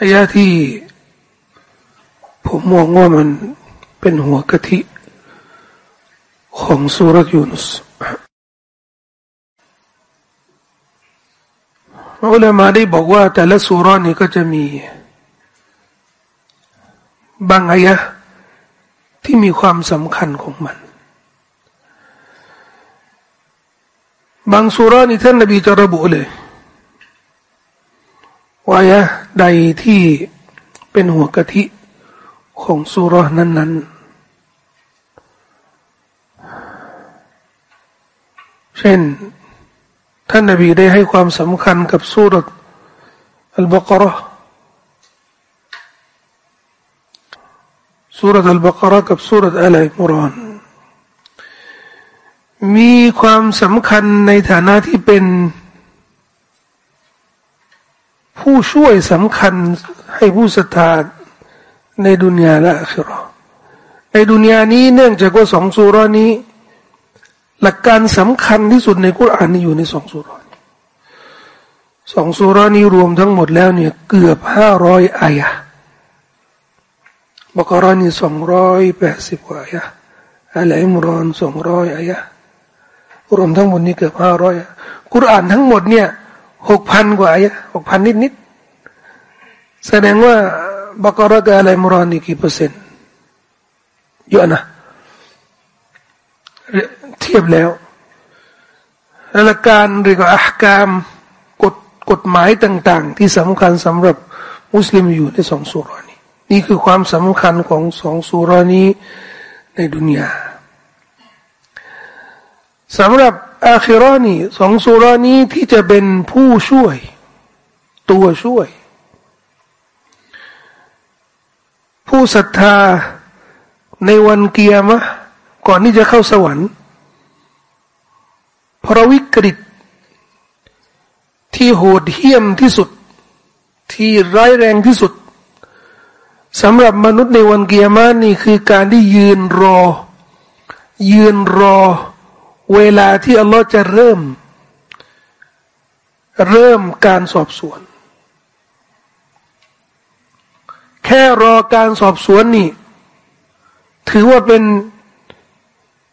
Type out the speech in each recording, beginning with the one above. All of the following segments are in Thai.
อายะที่ผมมองว่ามันเป็นหัวกะทิของสุรยูนุสอุลามาได้บอกว่า แต่ละสุรานี้ก็จะมี บางอายะที่มีความสำคัญของมัน บางสุรานี้ท่านนบีจะระบุเลย วายะใดที่เป็นหัวกะทิของสุรนั้นๆเช่น ท่านนบีได้ให้ความสำคัญกับสุรอัลบากระสุรอัลบากระกับสุรอัลอิมรานมีความสำคัญในฐานะที่เป็น ผู้ช่วยสำคัญให้ผู้ศรัทธาในดุนยาและอัคราในดุนยานี้เนื่องจากว่าสองสุรานี้ หลักการสำคัญที่สุดในกุรอานนี้อยู่ในสองสุรานี้สองสุรานี้รวมทั้งหมดแล้วเนี่ยเกือบห้าร้อยอายะบกรานี่สองร้อยแปดสิบกว่าอายะอัลอิมรอนสองร้อยอายะรวมทั้งหมดนี้เกือบห้าร้อยกุรอานทั้งหมดเนี่ย หกพันกว่าอายะหกพันนิดนิดแสดงว่าบักรกอะไรมรอนี่กี่เปอร์เซ็นต์เยอะนะเทียบแล้วหลักการหรือก็อักามกฎกฎหมายต่าง ๆ ที่สำคัญสำหรับมุสลิมอยู่ในสองสุรานี้นี่คือความสำคัญของสองสุรานี้ในดุนยาสำหรับ อาคิรอนี่สองสุรานี้ที่จะเป็นผู้ช่วย ตัวช่วย ผู้ศรัทธาในวันเกียรมะก่อนที่จะเข้าสวรรค์พระวิกฤต ที่โหดเหี้ยมที่สุด ที่ร้ายแรงที่สุดสำหรับมนุษย์ในวันเกียรมานี่คือการที่ยืนรอ ยืนรอ เวลาที่อัลลอฮ์จะเริ่ม เริ่มการสอบสวน แค่รอการสอบสวนนี่ ถือว่าเป็น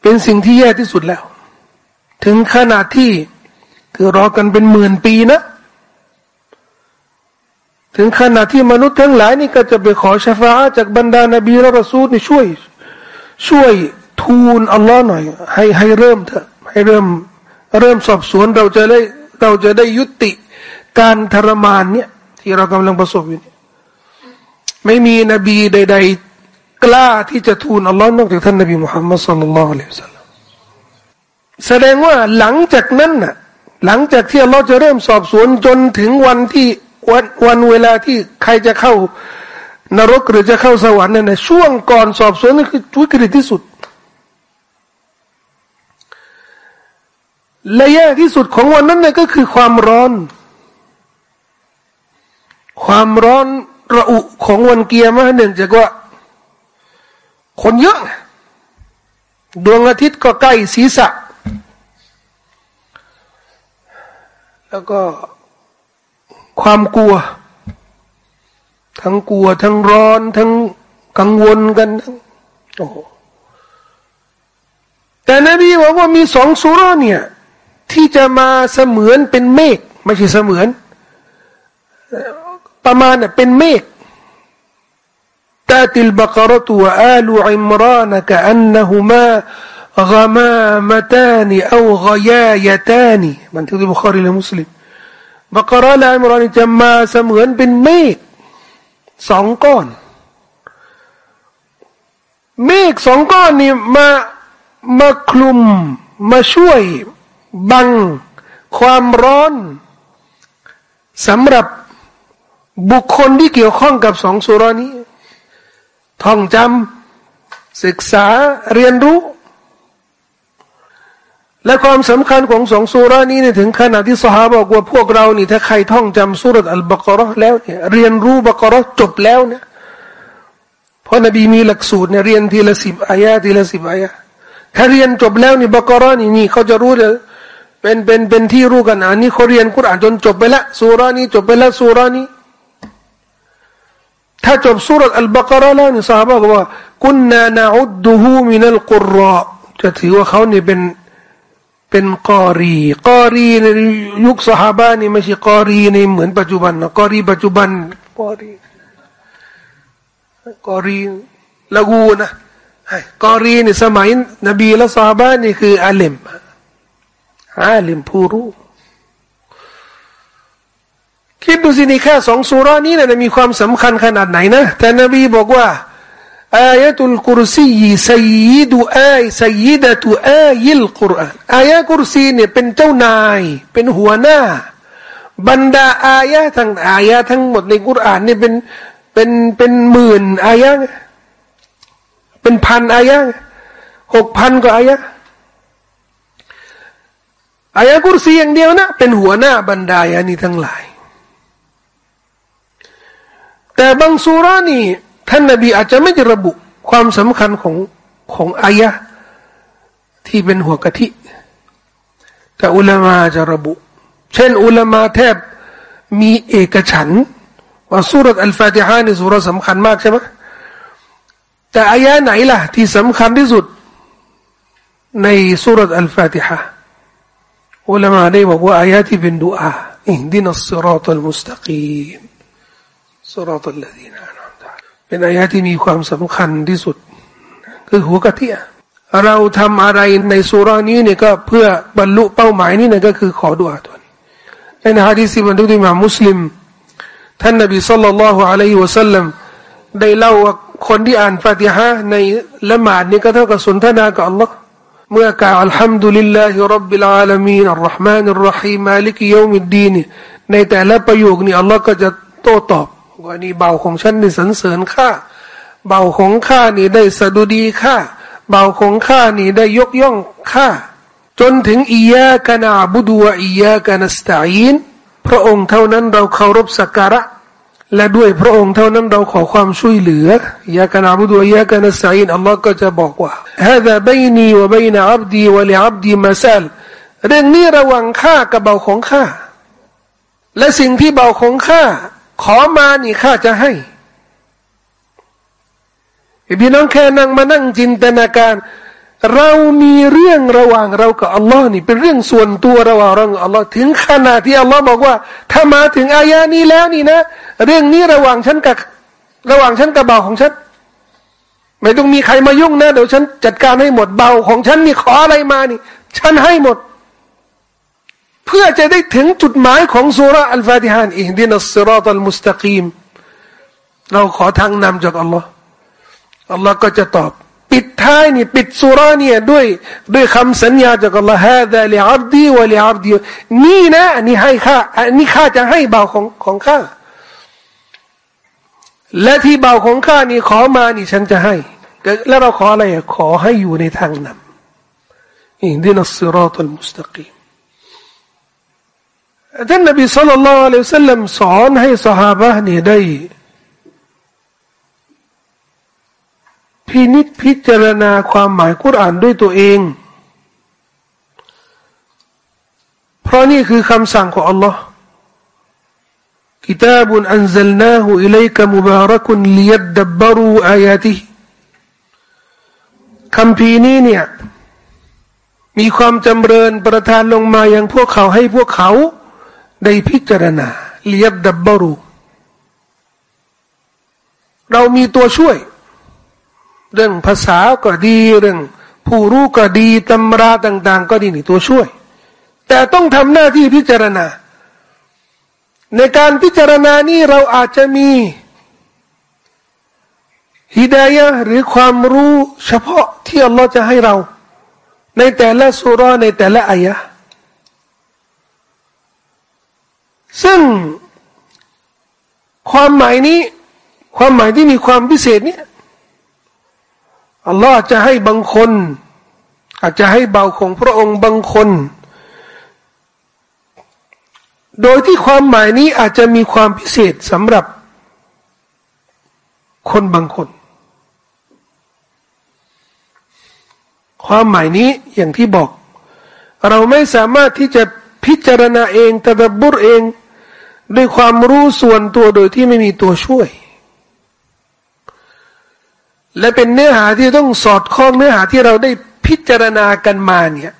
เป็นสิ่งที่แย่ที่สุดแล้ว ถึงขนาดที่คือรอกันเป็นหมื่นปีนะ ถึงขนาดที่มนุษย์ทั้งหลายนี่ก็จะไปขอชฟาจากบรรดานาบีและรอซูลนี่ช่วย ช่วย ทูลอัลลอฮ์หน่อย ให้ให้เริ่มเถอะให้เริ่มเริ่มสอบสวนเราจะได้เราจะได้ยุติการทรมานเนี่ย ที่เรากำลังประสบอยู่นี่ไม่มีนบีใด ๆ กล้าที่จะทูลอัลลอฮ์นอกจากท่านนบีมุฮัมมัดสุลลัลลอฮุอะลัยฮิสัลลัมแสดงว่าหลังจากนั้นน่ะหลังจากที่อัลลอฮ์จะเริ่มสอบสวนจนถึงวันที่วันวันเวลาที่ใครจะเข้านรกหรือจะเข้าสวรรค์เนั่นนะช่วงก่อนสอบสวนนี่คือวิกฤตที่สุด และแย่ที่สุดของวันนั้นเนี่ยก็คือความร้อน ความร้อนระอุของวันเกียร์มาเนื่องจากว่า คนเยอะ ดวงอาทิตย์ก็ใกล้ศีรษะ แล้วก็ความกลัว ทั้งกลัว ทั้งร้อน ทั้งกังวลกันโอ้แต่นบีบอกว่ามีสองสุราเนี่ย ที่จะมาเสมือนเป็นเมฆไม่ใช่เสมือน ประมาณเนี่ยเป็นเมฆตาติลบกรตุวอาลูอิมรานกะอันนหุมา غمامتان أو غيايتان มันที่บุคคลีและมุสลิมบกรและอิมรานจะมาเสมือนเป็นเมฆสองก้อน เมฆสองก้อนนี่มามาคลุมมาช่วย บังความร้อนสำหรับบุคคลที่เกี่ยวข้องกับสองสุรานี้ ท่องจำศึกษาเรียนรู้ และความสำคัญของสองสุรานี้เนี่ยถึงขนาดที่สหาบอกว่าพวกเรานี่ถ้าใครท่องจำสุรษอัลบากรอแล้วเนี่ยเรียนรู้บากรอจบแล้วเนี่ยเพราะนบีมีหลักสูตรเนี่ยเรียนทีละสิบอายะทีละสิบอายะถ้าเรียนจบแล้วนี่บากรอนี่นี่เขาจะรู้เลย เป็นเป็นเป็นที่รู้กันอันนี้เขาเรียนกุรอานจนจบไปละสุรานี้จบไปละสุรานี้ถ้าจบสุรอัลบากรแล้วนี่สาบะบอกว่ากุนนานาอุดดูฮูมินัลกุรอจะถือว่าเขานี่เป็นเป็นกอรีกอรีในยุคสหาบานี่ไม่ใช่กอรีในเหมือนปัจจุบันนะกอรีปัจจุบันกอรีกอรีละกูนะกอรีในสมัยนบีและสหาบานี่คืออาลิม อาลิมผู้รู้ คิดดูสินี่แค่สองสุรานี้นะมีความสำคัญขนาดไหนนะ แต่นบีบอกว่าอายะตุลกุรซีสัยดูอายสัยดะตุอายิลกุรอานอายะกุรซีเนี่ยเป็นเจ้านาย เป็นหัวหน้า บรรดาอายะทั้งอายะทั้งหมดในกุรอานนี่ยเป็นเป็นเป็นหมื่นอายะเป็นพันอายะหกพันกว่าอายะ อายะกุรซีอย่างเดียวนะ เป็นหัวหน้าบรรดาอานี้ทั้งหลาย แต่บางสุรานี่ ท่านนบีอาจจะไม่ได้ระบุความสำคัญของของอายะที่เป็นหัวกะทิ แต่อุลามาจะระบุ เช่น อุลามาแทบมีเอกฉันว่าสุรอัลฟาติฮานี่สุรสำคัญมากใช่ไหมแต่อายะไหนล่ะ ที่สำคัญที่สุดในสุรอัลฟาติฮา อุลามาได้บอกว่าอายะที่เป็นดุอาอินดินัสซิรอตัลมุสตะกีมสุรตุลลดีนาเป็นอายะที่มีความสำคัญที่สุด คือหัวกะทิเราทำอะไรในซูเราะฮ์นี้เนี่ยก็เพื่อบรรลุเป้าหมายนี่นะก็คือขอดุอาตัวนี้ในฮะดีษบันทึกอิมามมุสลิม ท่านนบีصلى الله عليه وسلم ได้เล่าว่าคนที่อ่านฟาติฮะในละหมาดนี่ก็เท่ากับสนทนากับอัลลอฮ์ เมื่อกล่าวالحمد لله رب العالمين الرحمن الرحيم مالك يوم الدين ในแต่ละประโยคนี้อัลลอฮ์ก็จะโต้ตอบว่านี่บ่าวของฉันนี่สรรเสริญข้าเบาของข้านี่ได้สะดุดีข้าเบาของข้านี่ได้ยกย่องข้าจนถึงอียะกนาบุดัวอียะกนัสตาอินพระองค์เท่านั้นเราเคารพสักการะ และด้วยพระองค์เท่านั้นเราขอความช่วยเหลือยะกนาบุดวยะกนัสตาอินอัลลอฮ์ก็จะบอกว่าฮะดะบยนีวะบยนอับดีวะลิอับดีมาซัลเรื่องนี้ระวังข้ากับเบาของข้าและสิ่งที่เบาของข้าขอมานี่ข้าจะให้พี่น้องแค่นั่งมานั่งจินตนาการ เรามีเรื่องระหว่างเรากับอัลลอฮ์นี่เป็นเรื่องส่วนตัวระหว่างเรากับอัลลอฮ์ถึงขนาดที่อัลลอฮ์บอกว่า ถ้ามาถึงอายานี้แล้วนี่นะ เรื่องนี้ระหว่างฉันกับระหว่างฉันกับเบาของฉันไม่ต้องมีใครมายุ่งนะเดี๋ยวฉันจัดการให้หมดเบาของฉันนี่ขออะไรมานี่ ฉันให้หมด เพื่อจะได้ถึงจุดหมายของสุราอัลฟาติฮานอิฮดินัสซิรอตัลมุสตะกีมเราขอทางนำจากอัลลอฮ์อัลลอฮ์ก็จะตอบ ปิดท้ายนี่ปิดสุราเนี่ยด้วยด้วยคำสัญญาจากอัลลอฮ์ฮะดะลิอับดีวะลิอับดีนี่นะนนี้ให้ข้าอันนี้ข้าจะให้เบาของของข้าและที่เบาของข้านี่ขอมานี่ฉันจะให้ แล้วเราขออะไรขอให้อยู่ในทางนำอิฮดินัสซิรอตัลมุสตะกีมท่านนบีสุลต่านละอัลสัลลัมสอนให้สหายนี่ได้ พินิจพิจารณาความหมายกุรอานด้วยตัวเอง เพราะนี่คือคำสั่งของ Allah كتاب أنزلناه إليك مبارك ليدبروا آياته คำพีนี้เนี่ยมีความจำเริญประทานลงมาอย่างพวกเขาให้พวกเขาได้พิจารณาเลียบดับบรู เรามีตัวช่วย เรื่องภาษาก็ดีเรื่อง ผู้รู้ก็ดีตำราต่าง ๆ ก็ดีนี่ตัวช่วย แต่ต้องทำหน้าที่พิจารณา ในการพิจารณานี่เราอาจจะมีฮิดายะหรือความรู้เฉพาะที่อัลลอฮ์จะให้เรา ในแต่ละสุราในแต่ละอายะซึ่งความหมายนี้ ความหมายที่มีความพิเศษเนี่ย อัลลอฮ์จะให้บางคน อาจจะให้เบาของพระองค์บางคน โดยที่ความหมายนี้อาจจะมีความพิเศษสำหรับ คนบางคน ความหมายนี้อย่างที่บอก เราไม่สามารถที่จะพิจารณาเองตะดับบุรเอง ด้วยความรู้ส่วนตัวโดยที่ไม่มีตัวช่วย และเป็นเนื้อหาที่ต้องสอดคล้องเนื้อหาที่เราได้พิจารณากันมาเนี่ย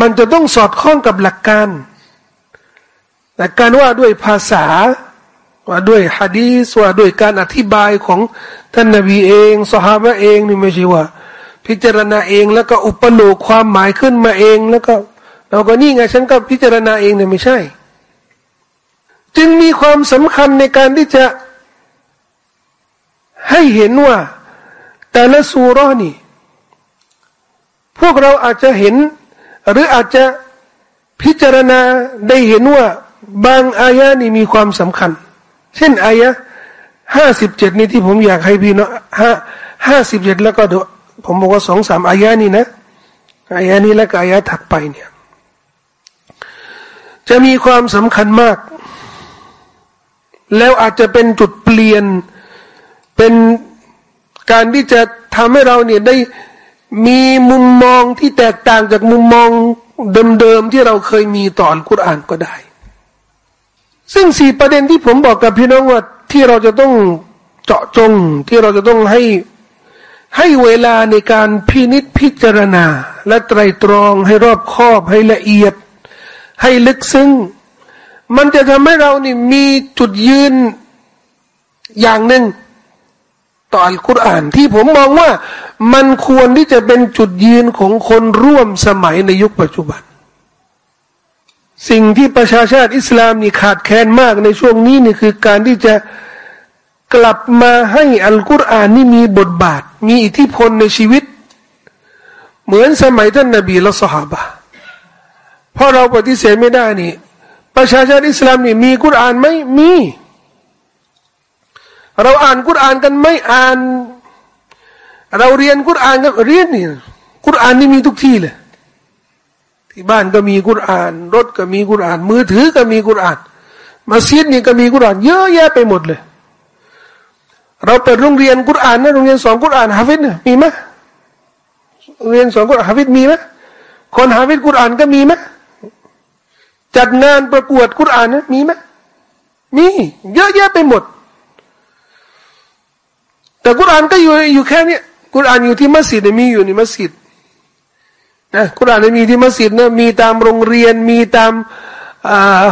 มันจะต้องสอดคล้องกับหลักการหลักการว่าด้วยภาษาว่าด้วยฮะดีสว่าด้วยการอธิบายของท่านนบีเองสหายเองนี่ไม่ใช่ว่า พิจารณาเองแล้วก็อุปโลกความหมายขึ้นมาเองแล้วก็ เราก็นี่ไงฉันก็พิจารณาเองเนี่ยไม่ใช่ จึงมีความสำคัญในการที่จะให้เห็นว่า แต่ละสูรอนี่ พวกเราอาจจะเห็น หรืออาจจะพิจารณาได้เห็นว่าบางอายะนี่มีความสำคัญ เช่นอายะห้าสิบเจ็ดนี่ที่ผมอยากให้พี่เนาะห้าห้าสิบเจ็ดแล้วก็ผมบอกว่าสองสามอายะนี่นะอายะนี้แล้วก็อายะถัดไปเนี่ยจะมีความสำคัญมาก แล้วอาจจะเป็นจุดเปลี่ยนเป็น การที่จะทำให้เราเนี่ยได้มีมุมมองที่แตกต่างจากมุมมองเดิมๆที่เราเคยมีต่ออัลกุรอานก็ได้ ซึ่งสี่ประเด็นที่ผมบอกกับพี่น้องว่าที่เราจะต้องเจาะจงที่เราจะต้องให้ให้เวลาในการพินิจพิจารณา และไตรตรองให้รอบคอบให้ละเอียด ให้ลึกซึ้งมันจะทำให้เรานี่มีจุดยืนอย่างหนึ่ง ต่ออัลกุรอานที่ผมมองว่ามันควรที่จะเป็นจุดยืนของคนร่วมสมัยในยุคปัจจุบัน สิ่งที่ประชาชาติอิสลามนี่ขาดแคลนมากในช่วงนี้นี่คือการที่จะกลับมาให้อัลกุรอานนี่มีบทบาท มีอิทธิพลในชีวิต เหมือนสมัยท่านนบีและสหาบะเพราะเราปฏิเสธไม่ได้นี่ ประชาชาติอิสลามนี่มีกุรอานไหมมี เราอ่านกุรอานกันไม่อ่าน เราเรียนกุรอานก็เรียนนี่กุรอานนี่มีทุกที่เลยที่บ้านก็มีกุรอาน รถก็มีกุรอาน มือถือก็มีกุรอานมัสยิดนี่ก็มีกุรอานเยอะแยะไปหมดเลย เราเปิดโรงเรียนกุรอานนะโรงเรียนสอนกุรอานฮาฟิดเนี่ยมีไหมเรียนสอนกุรอานฮาฟิดมีไหมคนฮาฟิดกุรอานก็มีไหมจัดงานประกวดกุรอานนะมีไหมมี เยอะแยะไปหมด แต่กุรานก็อยู่อยู่แค่นี้กุรานอยู่ที่มัสยิดมีอยู่ในมัสยิดนะกุรานมีที่มัสยิดนะมีตามโรงเรียนมีตาม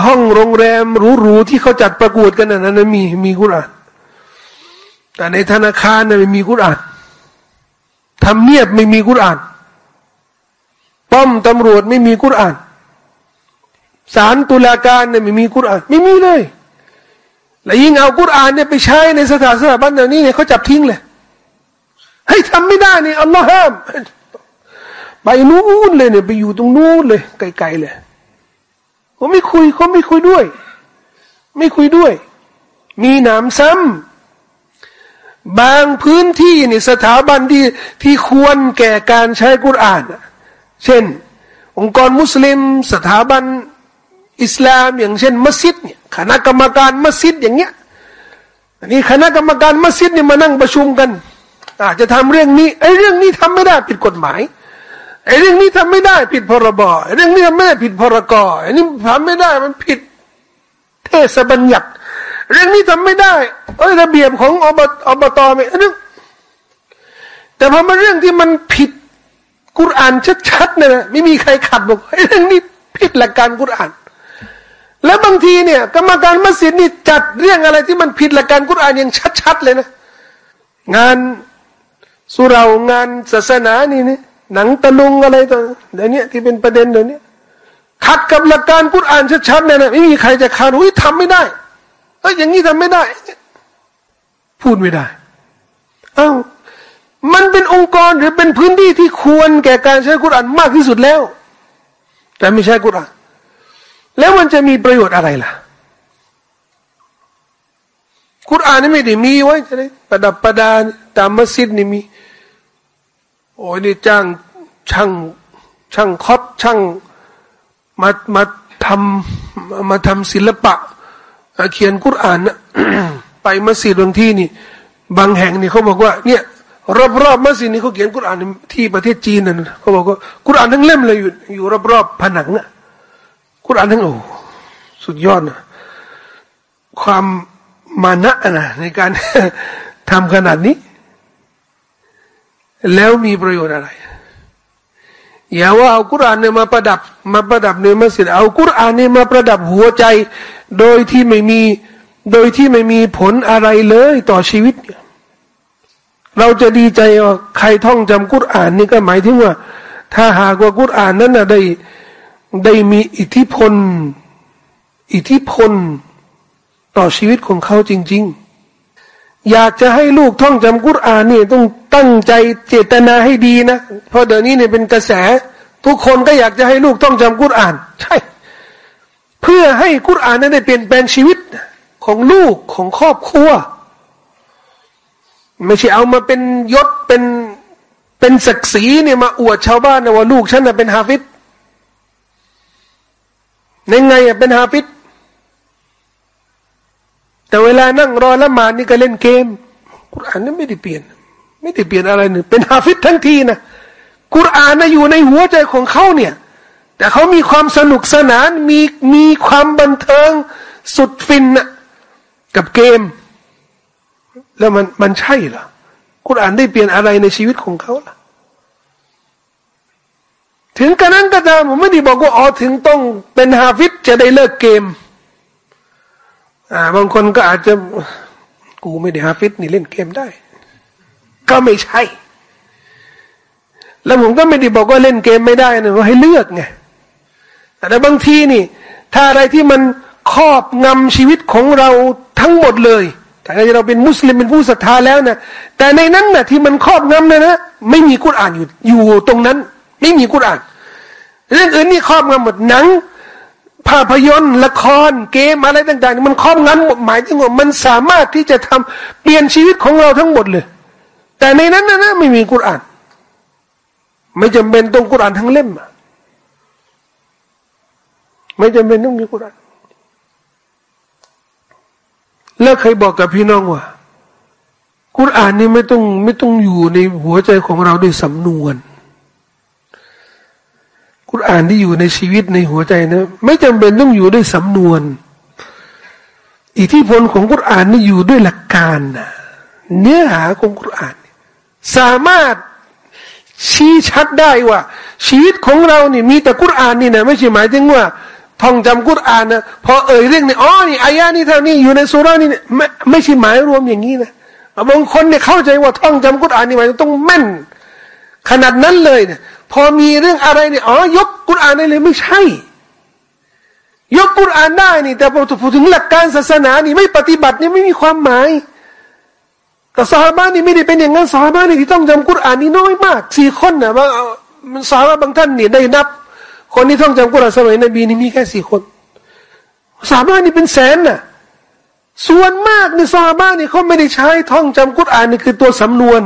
ห้องโรงแรมหรูๆที่เขาจัดประกวดกันนะนั้นมีมีกุราน แต่ในธนาคารนะไม่มีกุรานทำเนียบไม่มีกุรานป้อมตำรวจไม่มีกุรานศาลตุลาการเนี่ยไม่มีกุรานไม่มีเลย และยิ่งเอากุรอานเนี่ยไปใช้ในสถานสถาบันแบบนี้เนี่ยเขาจับทิ้งเลยให้ทำไม่ได้นี่อัลลอฮ์ห้ามไปนู้นเลยเนี่ยไปอยู่ตรงนู้นเลยไกลๆเลยเขาไม่คุยเขาไม่คุยด้วย ไม่คุยด้วย มีหนามซ้ำบางพื้นที่เนี่ยสถาบันที่ที่ควรแก่การใช้กุรอานเช่น องค์กรมุสลิม สถาบันอิสลาม อย่างเช่นมัสยิดเนี่ย คณะกรรมการมัสยิดอย่างเงี้ยอันนี้คณะกรรมการมัสยิดเนี่ยมานั่งประชุมกัน อาจจะทำเรื่องนี้ไอ้เรื่องนี้ทำไม่ได้ผิดกฎหมายไอ้เรื่องนี้ทำไม่ได้ผิดพรบเรื่องนี้ทำไม่ได้ผิดพรกไอันนี้ทำไม่ได้มันผิดเทศบัญญัติเรื่องนี้ทำไม่ได้ เอ้ยระเบียบของอบอบตไม่เรื่องแต่พอมาเรื่องที่มันผิดกุรอานชัดๆเนี่ยไม่มีใครขัดบอกไอ้เรื่องนี้ผิดหลักการกุรอาน แล้วบางทีเนี่ย กรรมการมัสยิดนี่จัดเรื่องอะไรที่มันผิดหลักการกุรอานอย่างชัด ๆ เลยนะ งานสุรางานศาสนานี่นี่หนังตะลุงอะไรตัวเดี๋ยวนี้ที่เป็นประเด็นเดี๋ยวนี้ขัดกับหลักการกุรอานชัดๆเลยนะไม่มีใครจะขาดอุ้ยทำไม่ได้เอ้ยอย่างนี้ทำไม่ได้ พูดไม่ได้เอ้ามันเป็นองค์กรหรือเป็นพื้นที่ที่ควรแก่การใช้กุรอานมากที่สุดแล้ว แต่ไม่ใช่กุรอาน แล้วมันจะมีประโยชน์อะไรล่ะกุรานนี่ไม่ได้มีไว้ใช่ไหมประดับประดาตามมัสยิดนี่มี โอ้ยนี่จ้างช่างช่างคอดช่างมามาทำมาทำศิลปะ เขียนกุรานนะไปมัสยิดบางที่นี่ บางแห่งนี่เขาบอกว่า เนี่ย รอบๆมัสยิดนี่เขาเขียนกุรานที่ประเทศจีนนั่นเขาบอกว่ากุรานทั้งเล่มเลยอยู่อยู่รอบๆผนังอะ กุรอานทั้งโอ้สุดยอดนะความมานะนะในการทำขนาดนี้ แล้วมีประโยชน์อะไร อย่าว่าเอากุรานเนี่ยมาประดับ มาประดับในมัสยิดเอากุรานเนี่ยมาประดับหัวใจ โดยที่ไม่มีโดยที่ไม่มีผลอะไรเลยต่อชีวิต เราจะดีใจว่าใครท่องจำกุรานนี่ก็หมายถึงว่า ถ้าหากว่ากุรานนั้นนะได้ ได้มีอิทธิพล อิทธิพล ต่อชีวิตของเขาจริง ๆ อยากจะให้ลูกท่องจำกุรอานนี่ต้องตั้งใจเจตนาให้ดีนะ เพราะเดี๋ยวนี้เนี่ยเป็นกระแส ทุกคนก็อยากจะให้ลูกท่องจำกุรอาน ใช่ เพื่อให้กุรอานนั้นได้เปลี่ยนแปลงชีวิตของลูกของครอบครัว ไม่ใช่เอามาเป็นยศเป็นเป็นศักดิ์ศรีเนี่ยมาอวดชาวบ้านนะว่าลูกฉันน่ะเป็นฮาฟิด ในไงอะเป็นฮาฟิดแต่เวลานั่งรอละหมาดนี่ก็เล่นเกมกุรอานนี่ไม่ได้เปลี่ยน ไม่ได้เปลี่ยนอะไรหนึ่งเป็นฮาฟิดทั้งทีนะกุรอานนะอยู่ในหัวใจของเขาเนี่ย แต่เขามีความสนุกสนานมีมีความบันเทิงสุดฟินนะกับเกม แล้วมันมันใช่เหรอกุรอานได้เปลี่ยนอะไรในชีวิตของเขาล่ะ ถึงกระนั้นก็ตามผมไม่ได้บอกว่าอ๋อถึงต้องเป็นฮาฟิดจะได้เลิกเกม อ่า บางคนก็อาจจะ กูไม่ได้ฮาฟิตนี่เล่นเกมได้ ก็ไม่ใช่ แล้วผมก็ไม่ได้บอกว่าเล่นเกมไม่ได้นะว่าให้เลือกไงแต่บางทีนี่ ถ้าอะไรที่มันครอบงำชีวิตของเราทั้งหมดเลยแต่เราเป็นมุสลิมเป็นผู้ศรัทธาแล้วนะแต่ในนั้นนะ่ะที่มันครอบงำนะนะไม่มีกุรอ่านอยู่อยู่ตรงนั้น ไม่มีกุรอาน เรื่องอื่นนี่ครอบงำหมดหนัง ภาพยนตร์ละครเกมอะไรต่าง ๆ มันครอบงำหมดหมายถึงว่ามันสามารถที่จะทำเปลี่ยนชีวิตของเราทั้งหมดเลย แต่ในนั้นนะไม่มีกุรอาน ไม่จำเป็นต้องกุรอานทั้งเล่มไม่จำเป็นต้องมีกุรอานแล้วเคยบอกกับพี่น้องว่ากุรอานนี่ไม่ต้องไม่ต้องอยู่ในหัวใจของเราด้วยสำนวน กุรอานที่อยู่ในชีวิตในหัวใจนะ ไม่จำเป็นต้องอยู่ด้วยสำนวน อิทธิพลของกุรอานนี่อยู่ด้วยหลักการนะเนื้อหาของกุรอาน สามารถชี้ชัดได้ว่า ชีวิตของเราเนี่ยมีแต่กุรอานนี่นะไม่ใช่หมายถึงว่าท่องจำกุรอานนะพอเอ่ยเรื่องนี้อ๋อนี่อายานี่เท่านี้อยู่ในสุรานี่ไม่ไม่ใช่หมายรวมอย่างนี้นะบางคนเนี่ยเข้าใจว่าท่องจำกุรอานนี่หมายต้องแม่น ขนาดนั้นเลยเนี่ย พอมีเรื่องอะไรเนี่ยอ๋อยกกุรอานได้เลยไม่ใช่ ยกกุรอานได้นี่ แต่พอพูดถึงหลักการศาสนานี่ไม่ปฏิบัตินี่ไม่มีความหมายแต่สาบ้านนี่ไม่ได้เป็นอย่างนั้นสาบ้านนี่ที่ต้องจำกุรอานนี่น้อยมากสี่คนนะบางสาบาบางท่านเนี่ยได้นับ คนที่ต้องจำกุรอานสมัยนบีนี่มีแค่สี่คนสาบ้านนี่เป็นแสนน่ะส่วนมากในสาบ้านนี่เขาไม่ได้ใช้ท่องจำกุรอานนี่คือตัวสำนวน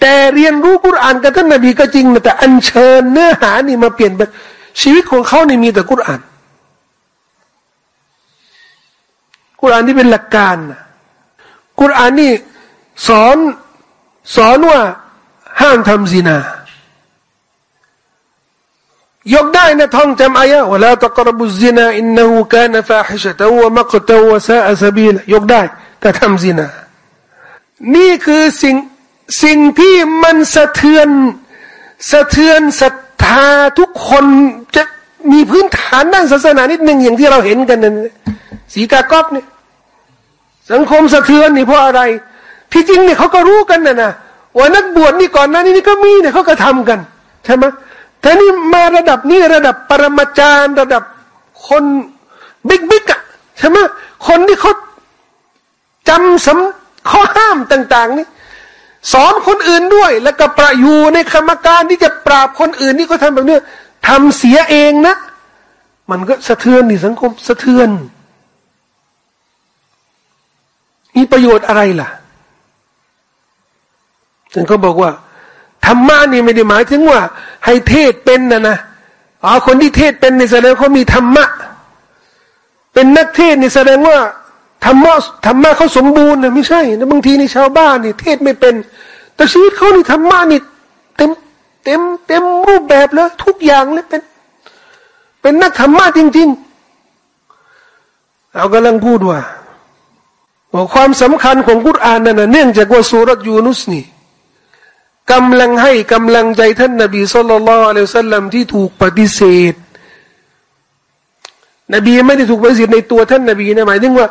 แต่เรียนรู้กุรานกับท่านนบีก็จริง แต่อัญเชิญเนื้อหานี่มาเปลี่ยนไปชีวิตของเขานี่มีแต่กุรานกุรานที่เป็นหลักการกุรานนี่สอนสอนว่าห้ามทำซินายกได้นะท่องจำอายะว่าละตะกรบุซินาอินนูกานฟาฮิชะตวะมักตวะซาอซบีลยกได้แต่ทำซินา นี่คือสิ่ง สิ่งที่มันสะเทือนสะเทือนศรัทธาทุกคนจะมีพื้นฐานด้านศาสนานิดหนึ่งอย่างที่เราเห็นกันนั่นสีกากอบเนี่ยสังคมสะเทือนนี่เพราะอะไร ที่จริงเนี่ยเขาก็รู้กันนะนะว่านักบวชนี่ก่อนหน้านี้นี่ก็มีเนี่ยเขาก็ทำกันใช่ไหมแต่นี่มาระดับนี้ระดับปรมาจารย์ระดับคนบิ๊กบิ๊กอะใช่ไหมคนที่เขาจำสำข้อห้ามต่าง ๆ นี่ สอนคนอื่นด้วย แล้วก็ประยูในกรรมการที่จะปราบคนอื่นนี่ก็ทำแบบนี้ทำเสียเองนะ มันก็สะเทือนในสังคมสะเทือน มีประโยชน์อะไรล่ะถึงเขาบอกว่าธรรมะนี่ไม่ได้หมายถึงว่า ให้เทศเป็นนะนะอ๋อคนที่เทศเป็นในแสดงเขามีธรรมะ เป็นนักเทศในแสดงว่า ธรรมะธรรมะเขาสมบูรณ์นะไม่ใช่นะบางทีในชาวบ้านนี่เทศไม่เป็น แต่ชีวิตเขานี่ธรรมะนี่เต็มเต็มเต็มรูปแบบแล้วทุกอย่างเลยเป็น เป็นนักธรรมะจริง ๆเรากำลังพูดว่าว่าความสำคัญของกุรอานนั่นนะเนื่องจากว่าสุรยูนุสนี่กำลังให้กำลังใจท่านนบีสุลต่านะอัลลอฮฺสัลลัมที่ถูกปฏิเสธ นบีไม่ได้ถูกปฏิเสธในตัวท่านนบีนะหมายถึงว่า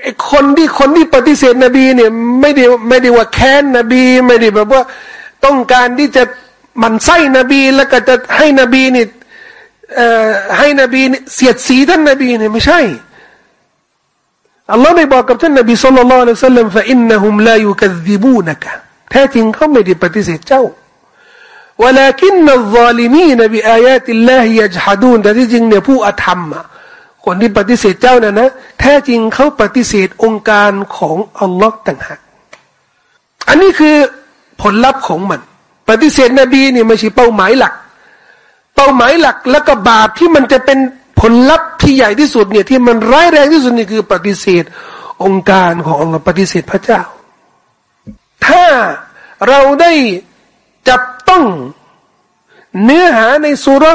ไอ้คนที่คนที่ปฏิเสธนบีเนี่ยไม่ได้ไม่ได้ว่าแค้นนบี ไม่ได้แบบว่าต้องการที่จะมันไส้นบี แล้วก็จะให้นบีนี่ให้นบีเสียดสีท่านนบีเนี่ยไม่ใช่อัลลอฮ์ได้บอกกับท่านนบีสุลต่านละอัลลอฮฺสัลลัมว่าอินนุฮุมลายุคัซิบูนักแท้จริงเขาไม่ได้ปฏิเสธเจ้า ولكن الظالمين بآيات الله يجحدون แต่ที่จริงเนี่ยผู้อธรรม คนที่ปฏิเสธเจ้าน่ะนะแท้จริงเขาปฏิเสธองค์การของอัลลอฮ์ต่างหากอันนี้คือผลลัพธ์ของมัน ปฏิเสธนบีนี่ไม่ใช่เป้าหมายหลัก เป้าหมายหลักแล้วก็บาปที่มันจะเป็นผลลัพธ์ที่ใหญ่ที่สุดเนี่ยที่มันร้ายแรงที่สุดนี่คือปฏิเสธองค์การของอัลลอฮ์ปฏิเสธพระเจ้า ถ้าเราได้จับต้องเนื้อหาในสุร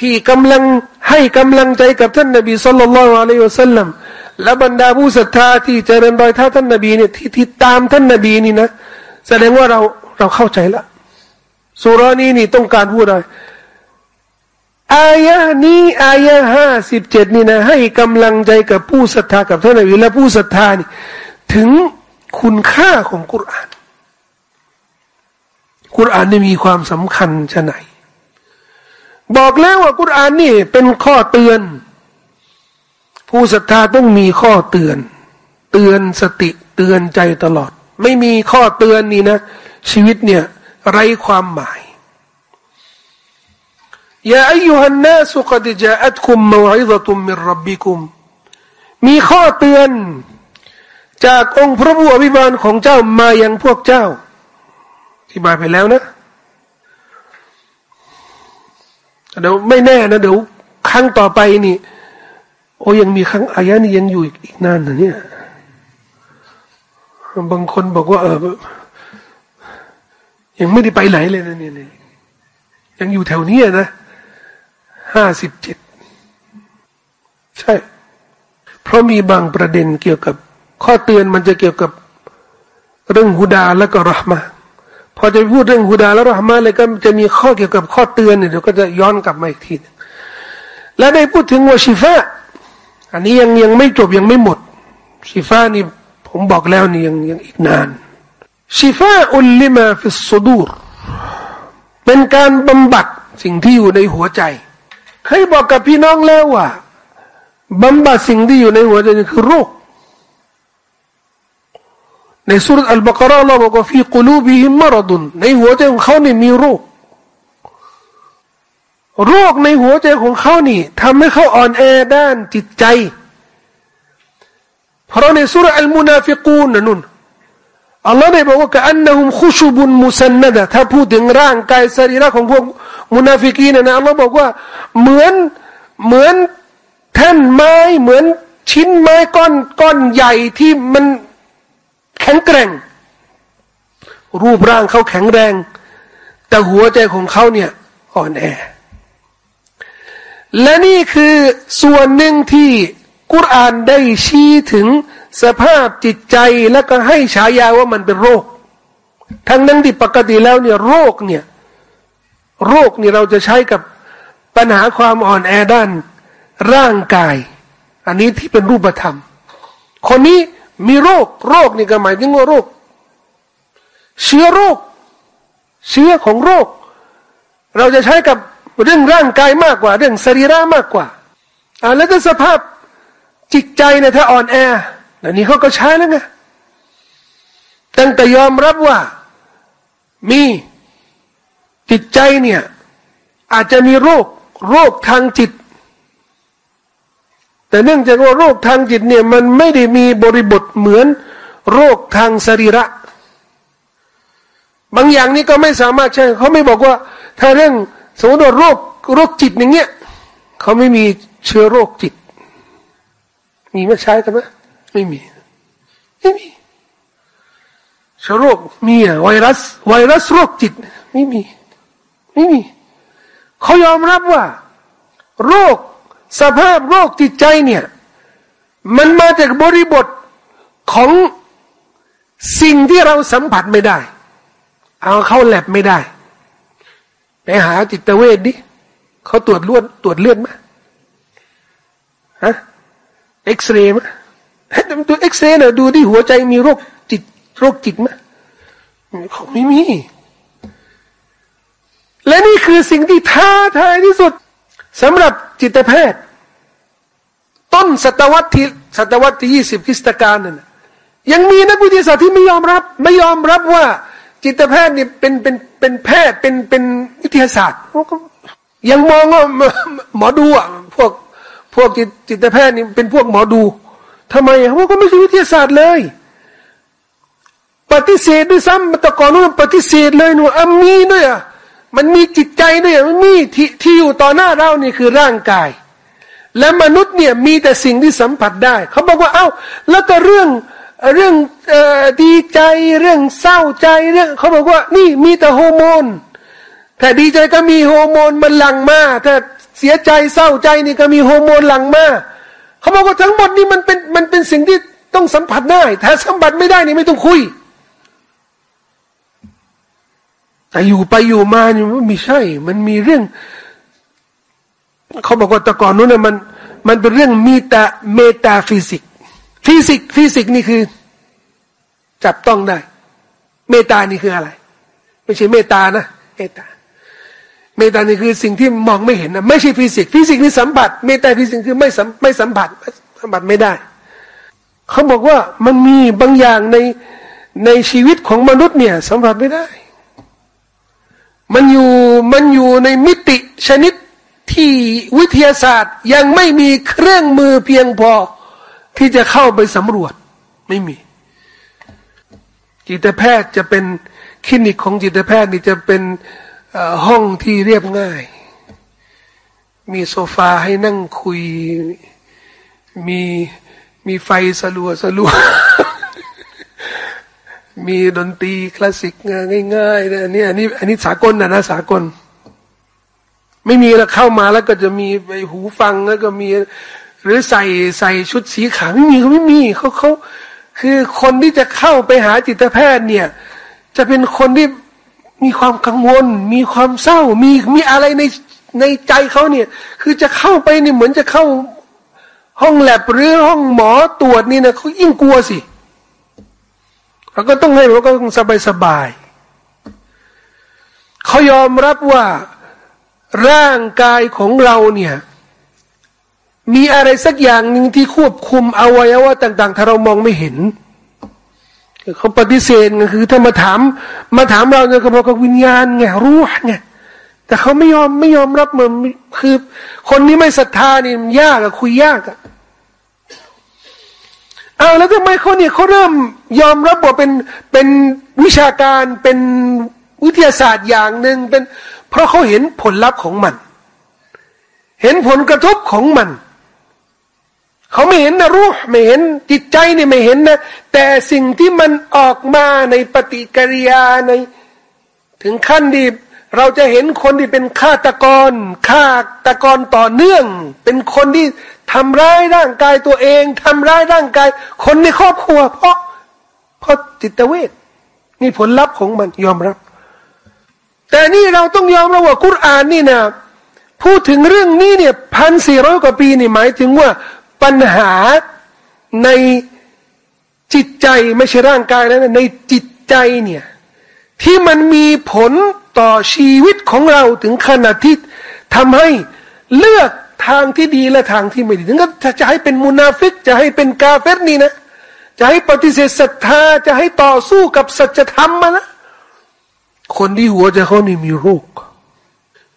ที่กำลัง ให้กำลังใจกับท่านนบีสุลต่านละอัลลอฮฺสัลลัมและบรรดาผู้ศรัทธาที่เจริญรอยท่าท่านนบีเนี่ยที่ที่ตามท่านนบีนี่นะแสดงว่าเราเราเข้าใจละสุรานี้นี่ต้องการพูดอะไรอายะนี้อายะห้าสิบเจ็ดนี่นะให้กำลังใจกับผู้ศรัทธากับท่านนบีและผู้ศรัทธานี่ถึงคุณค่าของกุรอาน กุรอานนี่มีความสำคัญชะไหน บอกแล้วว่ากุรอานนี่เป็นข้อเตือน ผู้ศรัทธาต้องมีข้อเตือน เตือนสติเตือนใจตลอด ไม่มีข้อเตือนนี่นะ ชีวิตเนี่ยไรความหมายยาอายุฮันนาสุกดจาอัตคุมมวอิซตุมมิรับบิคุมมีข้อเตือน จากองค์พระผู้อภิบาลของเจ้ามายังพวกเจ้าที่บายไปแล้วนะ เดี๋ยวไม่แน่นะเดี๋ยวครั้งต่อไปนี่ โอ้ยังมีครั้งอายะนี้ยังอยู่อีกอีกนานนะเนี่ยบางคนบอกว่า เออยังไม่ได้ไปไหนเลยนะเนี่ยยังอยู่แถวนี้นะห้าสิบเจ็ดใช่ เพราะมีบางประเด็นเกี่ยวกับ ข้อเตือนมันจะเกี่ยวกับเรื่องฮุดาและก็รหมา พอจะพูดเรื่องهدى และ رحمة เลยก็จะมีข้อเกี่ยวกับข้อเตือนเนี่ยเดี๋ยวก็จะย้อนกลับมาอีกทีและได้พูดถึงว่าشفاء อันนี้ยังยังไม่จบยังไม่หมด شفاء นี่ผมบอกแล้วนี่ยังยังอีกนาน شفاء لما في الصدور เป็นการบำบัดสิ่งที่อยู่ในหัวใจได้บอกกับพี่น้องแล้วว่าบำบัดสิ่งที่อยู่ในหัวใจคือโรค ในสุรอัลบากราเราบอกว่าفي قلوبهم مرض ในหัวใจของเขาเนี่ยมีโรค โรคในหัวใจของเขานี่ทำให้เขาอ่อนแอด้านจิตใจ เพราะในสุรอัลมุนาฟิกูนนั่นอัลลอฮ์ได้บอกว่าكأنهم خشب مسندة ถ้าพูดถึงร่างกายสรีระของพวกมุนาฟิกีนนะอัลลอฮ์บอกว่าเหมือนเหมือนแท่นไม้เหมือนชิ้นไม้ก้อนก้อนใหญ่ที่มัน แข็งแกร่ง รูปร่างเขาแข็งแรง แต่หัวใจของเขาเนี่ยอ่อนแอ และนี่คือส่วนหนึ่งที่กุรอานได้ชี้ถึงสภาพจิตใจแล้วก็ให้ฉายาว่ามันเป็นโรค ทั้งนั้นที่ปกติแล้วเนี่ยโรคเนี่ยโรคเนี่ยเราจะใช้กับปัญหาความอ่อนแอด้านร่างกาย อันนี้ที่เป็นรูปธรรม คนนี้ มีโรค โรคนี่ก็หมายถึงว่าโรค เชื้อโรค เชื้อของโรค เราจะใช้กับเรื่องร่างกายมากกว่า เรื่องสรีระมากกว่าอ่าแล้วถ้าสภาพจิตใจเนี่ยถ้าอ่อนแออันนี้เขาก็ใช้แล้วไงตั้งแต่ยอมรับว่ามีจิตใจเนี่ยอาจจะมีโรค โรคทางจิต แต่เนื่องจากว่าโรคทางจิตเนี่ยมันไม่ได้มีบริบทเหมือนโรคทางสรีระ บางอย่างนี่ก็ไม่สามารถใช่เขาไม่บอกว่า ถ้าเรื่องสมมติว่าโรคโรคจิตอย่างเงี้ยเขาไม่มีเชื้อโรคจิต มีไหมใช้กันไหมไม่มี ไม่มีเชื้อโรคมีอะไวรัส ไวรัสโรคจิต ไม่มี ไม่มีเขายอมรับว่า โรค สภาพโรคจิตใจเนี่ย มันมาจากบริบทของสิ่งที่เราสัมผัสไม่ได้ เอาเข้าแลบไม่ได้ ไปหาจิตเวชดิเขาตรวจลวดตรวจเลือดไหมฮะเอ็กซเรย์ไหมตัวเอ็กซเรย์เนี่ยดูที่หัวใจมีโรคจิตโรคจิตไหมเขาไม่มี และนี่คือสิ่งที่ท้าทายที่สุด สำหรับจิตแพทย์ ต้นศตวรรษที่ศตวรรษที่ยี่สิบคริสตกาลนั่นยังมีนักวิทยาศาสตร์ที่ไม่ยอมรับ ไม่ยอมรับว่า จิตแพทย์นี่เป็นเป็นเป็นแพทย์เป็นเป็นวิทยาศาสตร์ยังมองว่าหมอดูอะพวกพวกจิตจิตแพทย์นี่เป็นพวกหมอดูทำไมเพราะก็ไม่ใช่วิทยาศาสตร์เลย ปฏิเสธด้วยซ้ำแต่ก่อนนู้นปฏิเสธเลยหนูอะมีด้วยอะ มันมีจิตใจด้วยมันมีที่ที่อยู่ต่อหน้าเรานี่คือร่างกาย และมนุษย์เนี่ยมีแต่สิ่งที่สัมผัสได้ เขาบอกว่าเอา้า แล้วก็เรื่องเรื่องอดีใจเรื่องเศร้าใจเรื่องเขาบอกว่านี่มีแต่ฮอร์โมนถ้าดีใจก็มีฮอร์โมนมันหลั่งมาถ้าเสียใจเศร้าใจนี่ก็มีฮอร์โมนหลั่งมาเขาบอกว่าทั้งหมดนี่มันเป็นมันเป็นสิ่งที่ต้องสัมผัสได้ ถ้าสัมผัสไม่ได้นี่ไม่ต้องคุย แต่อยู่ไปอยู่มาเนี่ยมันไม่ใช่ มันมีเรื่อง เขาบอกว่าแต่ก่อนนู้นน่ะมัน มันเป็นเรื่อง meta metaphysic physic physic นี่คือ จับต้องได้ meta นี่คืออะไร ไม่ใช่เมตตานะ meta meta นี่คือสิ่งที่มองไม่เห็นนะไม่ใช่ physic physic นี่สัมผัส metaphysic คือไม่สัมไม่สัมผัสสัมผัสไม่ได้ เขาบอกว่ามันมีบางอย่างในในชีวิตของมนุษย์เนี่ย สัมผัสไม่ได้ มันอยู่มันอยู่ในมิติชนิดที่วิทยาศาสตร์ยังไม่มีเครื่องมือเพียงพอ ที่จะเข้าไปสำรวจไม่มี จิตแพทย์จะเป็นคลินิกของจิตแพทย์นี่จะเป็นห้องที่เรียบง่าย มีโซฟาให้นั่งคุย มีมีไฟสลัวสลัว มีดนตรีคลาสสิกง่ายๆนะนี่อันนี้อันนี้สากลนะนะสากล ไม่มีแล้วเข้ามาแล้วก็จะมีไปหูฟังแล้วก็มี หรือใส่ใส่ชุดสีขาวไม่มีเขาไม่มีเขาเขาคือคนที่จะเข้าไปหาจิตแพทย์เนี่ย จะเป็นคนที่มีความกังวล มีความเศร้า มีมีอะไรในในใจเขาเนี่ย คือจะเข้าไปเนี่ยเหมือนจะเข้าห้องแลบหรือห้องหมอตรวจนี่นะเขายิ่งกลัวสิเราก็ต้องให้เราก็ต้องสบายสบายเขายอมรับว่าร่างกายของเราเนี่ยมีอะไรสักอย่างหนึ่งที่ควบคุมอวัยวะต่าง ๆ ถ้าเรามองไม่เห็นเขาปฏิเสธก็คือถ้ามาถาม มาถามเราเนี่ยเขาบอกว่าวิญญาณไงรู้ไงแต่เขาไม่ยอมไม่ยอมรับมันคือ คนนี้ไม่ศรัทธานี่มันยากอะคุยยากอะ เอาแล้วทำไมเขาเนี่ยเขาเริ่มยอมรับว่าเป็นเป็นวิชาการเป็นวิทยาศาสตร์อย่างหนึ่งเป็น เพราะเขาเห็นผลลัพธ์ของมัน เห็นผลกระทบของมันเขาไม่เห็นนะรู้ไม่เห็นจิตใจนี่ไม่เห็นนะแต่สิ่งที่มันออกมาในปฏิกิริยาใน ถึงขั้นที่เราจะเห็นคนที่เป็นฆาตกรฆาตกรต่อเนื่อง เป็นคนที่ ทำร้ายร่างกายตัวเองทำร้ายร่างกาย คนในครอบครัว เพราะ เพราะจิตเวทนี่ผลลัพธ์ของมันยอมรับ แต่นี่เราต้องยอมรับว่ากุรอานนี่นะพูดถึงเรื่องนี้เนี่ยพันสี่ร้อยกว่าปีนี่หมายถึงว่าปัญหาในจิตใจไม่ใช่ร่างกายแล้วนะในจิตใจเนี่ยที่มันมีผลต่อชีวิตของเราถึงขนาดที่ทำให้เลือก ทางที่ดีและทางที่ไม่ดีถึงก็จะให้เป็นมุนาฟิก จะให้เป็นกาเฟรนี่นะ จะให้ปฏิเสธศรัทธาจะให้ต่อสู้กับสัจธรรมมานะคนที่หัวใจเขานี่มีโรค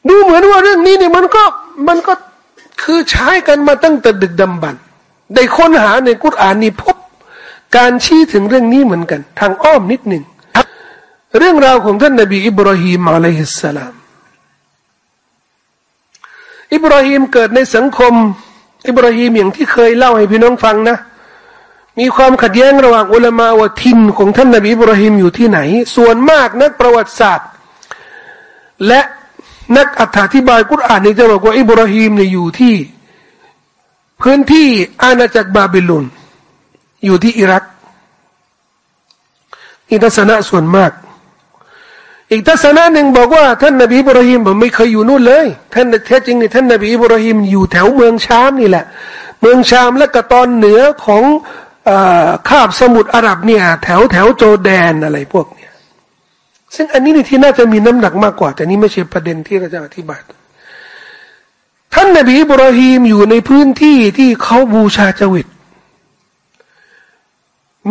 ดูเหมือนว่าเรื่องนี้เนี่ยมันก็มันก็คือใช้กันมาตั้งแต่ดึกดำบรรได้ค้นหาในกุรอานนี้พบ การชี้ถึงเรื่องนี้เหมือนกัน ทางอ้อมนิดหนึ่งเรื่องราวของท่านนบีอิบราฮิมอะลัยฮิสสลาม อิบราฮิมเกิดในสังคม อิบราฮิมอย่างที่เคยเล่าให้พี่น้องฟังนะ มีความขัดแย้งระหว่างอุลามะว่าทินของท่านนบีอิบราฮิมอยู่ที่ไหน ส่วนมากนักประวัติศาสตร์ และนักอธิบายกุรอานนี่จะบอกว่าอิบราฮิมเนี่ยอยู่ที่ พื้นที่อาณาจักรบาบิลุนอยู่ที่อิรักอิทัศนะส่วนมาก อีกทัศนะหนึ่งบอกว่าท่านนบีอิบราฮิมผมไม่เคยอยู่นู่นเลย ท่านแท้จริงนี่ท่านนบีอิบราฮิมอยู่แถวเมืองชามนี่แหละ เมืองชามและก็ตอนเหนือของอคาบสมุทรอาหรับเนี่ยแถวแถวโจแดนอะไรพวกเนี้ยซึ่งอันนี้นี่ที่น่าจะมีน้ำหนักมากกว่า แต่นี่ไม่ใช่ประเด็นที่เราจะอธิบาย ท่านนบีอิบราฮิมอยู่ในพื้นที่ที่เขาบูชาจวิต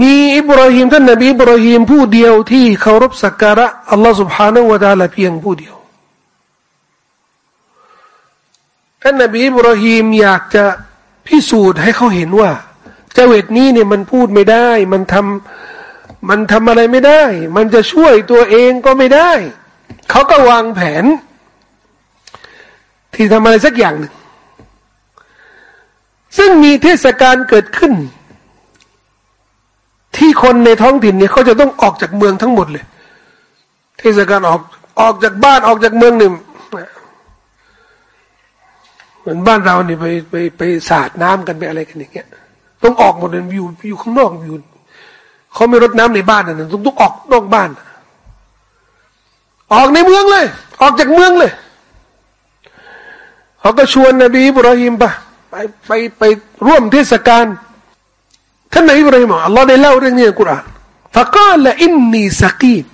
มีอิบราฮิมท่านนบีอิบราฮิมผู้เดียวที่เคารพสักการะอัลลอฮฺ سبحانه และ تعالى เพียงผู้เดียวท่านนบีอิบราฮิมอยากจะพิสูจน์ให้เขาเห็นว่าเจวิตนี้เนี่ยมันพูดไม่ได้ มันทำมันทำอะไรไม่ได้ มันจะช่วยตัวเองก็ไม่ได้ เขาก็วางแผน ที่ทำอะไรสักอย่างหนึ่ง ซึ่งมีเทศกาลเกิดขึ้น ที่คนในท้องถิ่นเนี่ยเขาจะต้องออกจากเมืองทั้งหมดเลย เทศกาลออกออกจากบ้านออกจากเมืองเนี่ยเหมือนบ้านเราเนี่ยไปไปไปสาดน้ำกันไปอะไรกันอย่างเงี้ย ต้องออกหมดเลยอยู่อยู่ข้างนอกอยู่เขาไม่รดน้ำในบ้านนะต้องต้องออกนอกบ้าน ออกในเมืองเลย ออกจากเมืองเลยเขาก็ชวนนบีบรหิมไปไปไปไปร่วมเทศกาล ท่านนายอิบราฮิมอัลลอฮ์ได้เล่าเรื่องนี้ในกุรอานฟะกาลอินนีสกีม